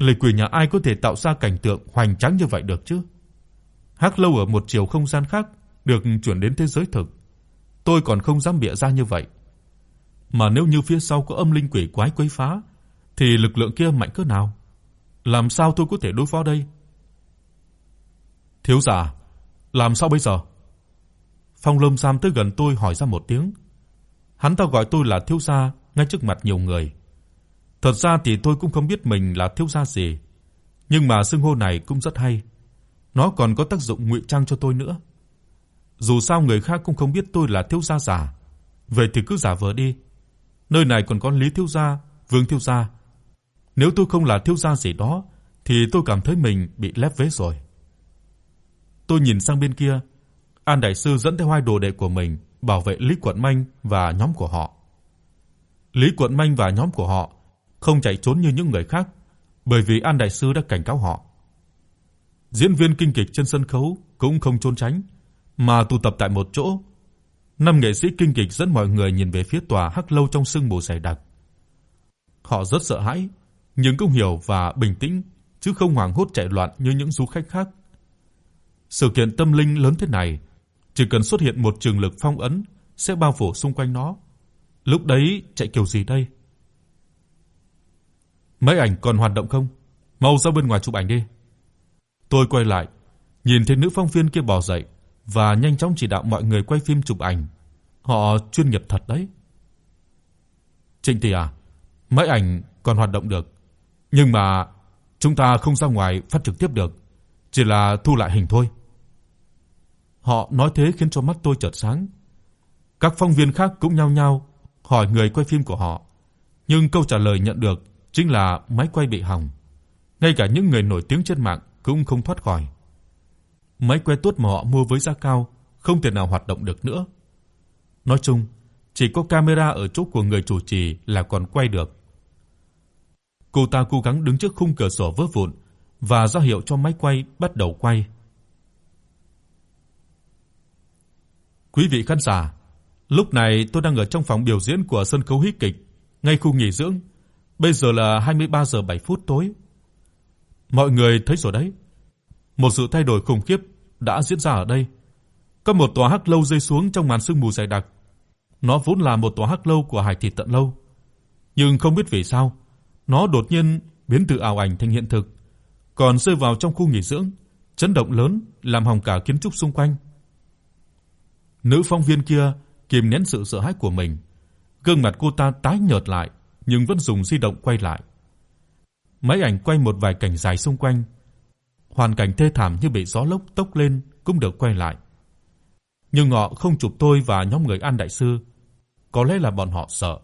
Lệ quỷ nhà ai có thể tạo ra cảnh tượng hoành tráng như vậy được chứ? Hắc lâu ở một chiều không gian khác được chuyển đến thế giới thực. Tôi còn không dám bịa ra như vậy. Mà nếu như phía sau có âm linh quỷ quái quấy phá thì lực lượng kia mạnh cỡ nào? Làm sao tôi có thể đối phó đây? Thiếu gia, làm sao bây giờ? Phong Lâm Sam tới gần tôi hỏi ra một tiếng. Hắn ta gọi tôi là thiếu gia ngay trước mặt nhiều người. Thật ra thì tôi cũng không biết mình là thiếu gia gì, nhưng mà xưng hô này cũng rất hay. Nó còn có tác dụng ngụy trang cho tôi nữa. Dù sao người khác cũng không biết tôi là thiếu gia giả, vậy thì cứ giả vờ đi. Nơi này còn có Lý thiếu gia, Vương thiếu gia. Nếu tôi không là thiếu gia gì đó thì tôi cảm thấy mình bị lép vế rồi. Tôi nhìn sang bên kia, An đại sư dẫn theo hai đồ đệ của mình bảo vệ Lý Quận Minh và nhóm của họ. Lý Quận Minh và nhóm của họ không chạy trốn như những người khác, bởi vì An đại sư đã cảnh cáo họ. Diễn viên kinh kịch trên sân khấu cũng không trốn tránh, mà tụ tập tại một chỗ. Năm nghệ sĩ kinh kịch dẫn mọi người nhìn về phía tòa hắc lâu trong sương mù dày đặc. Họ rất sợ hãi, nhưng cũng hiểu và bình tĩnh, chứ không hoảng hốt chạy loạn như những du khách khác. Sự kiện tâm linh lớn thế này, chỉ cần xuất hiện một trường lực phong ấn sẽ bao phủ xung quanh nó. Lúc đấy chạy kiểu gì đây? Mấy ảnh còn hoạt động không? Mau ra bên ngoài chụp ảnh đi. Tôi quay lại, nhìn thấy nữ phóng viên kia bò dậy và nhanh chóng chỉ đạo mọi người quay phim chụp ảnh. Họ chuyên nghiệp thật đấy. Trịnh Tỷ à, mấy ảnh còn hoạt động được, nhưng mà chúng ta không ra ngoài phát trực tiếp được, chỉ là thu lại hình thôi. Họ nói thế khiến cho mắt tôi chợt sáng. Các phóng viên khác cũng nhao nhao hỏi người quay phim của họ, nhưng câu trả lời nhận được chính là máy quay bị hỏng. Ngay cả những người nổi tiếng trên mạng cũng không thoát khỏi. Máy quay tốt mà họ mua với giá cao không thể nào hoạt động được nữa. Nói chung, chỉ có camera ở chỗ của người chủ trì là còn quay được. Cô ta cố gắng đứng trước khung cửa sổ vỡ vụn và ra hiệu cho máy quay bắt đầu quay. Quý vị khán giả, lúc này tôi đang ở trong phòng biểu diễn của sân khấu hí kịch, ngay khu nghỉ dưỡng. Bây giờ là 23 giờ 7 phút tối. Mọi người thấy rồi đấy, một sự thay đổi khủng khiếp đã diễn ra ở đây. Có một tòa hắc lâu rơi xuống trong màn sương mù dày đặc. Nó vốn là một tòa hắc lâu của Hải Thị Tận lâu, nhưng không biết vì sao, nó đột nhiên biến từ ảo ảnh thành hiện thực, còn rơi vào trong khu nghỉ dưỡng, chấn động lớn làm hỏng cả kiến trúc xung quanh. Nữ phóng viên kia kìm nén sự sợ hãi của mình, gương mặt cô ta tái nhợt lại nhưng vẫn dùng di động quay lại. Máy ảnh quay một vài cảnh dài xung quanh. Hoàn cảnh thê thảm như bị gió lốc tốc lên cũng được quay lại. Nhưng họ không chụp tôi và nhóm người An đại sư, có lẽ là bọn họ sợ.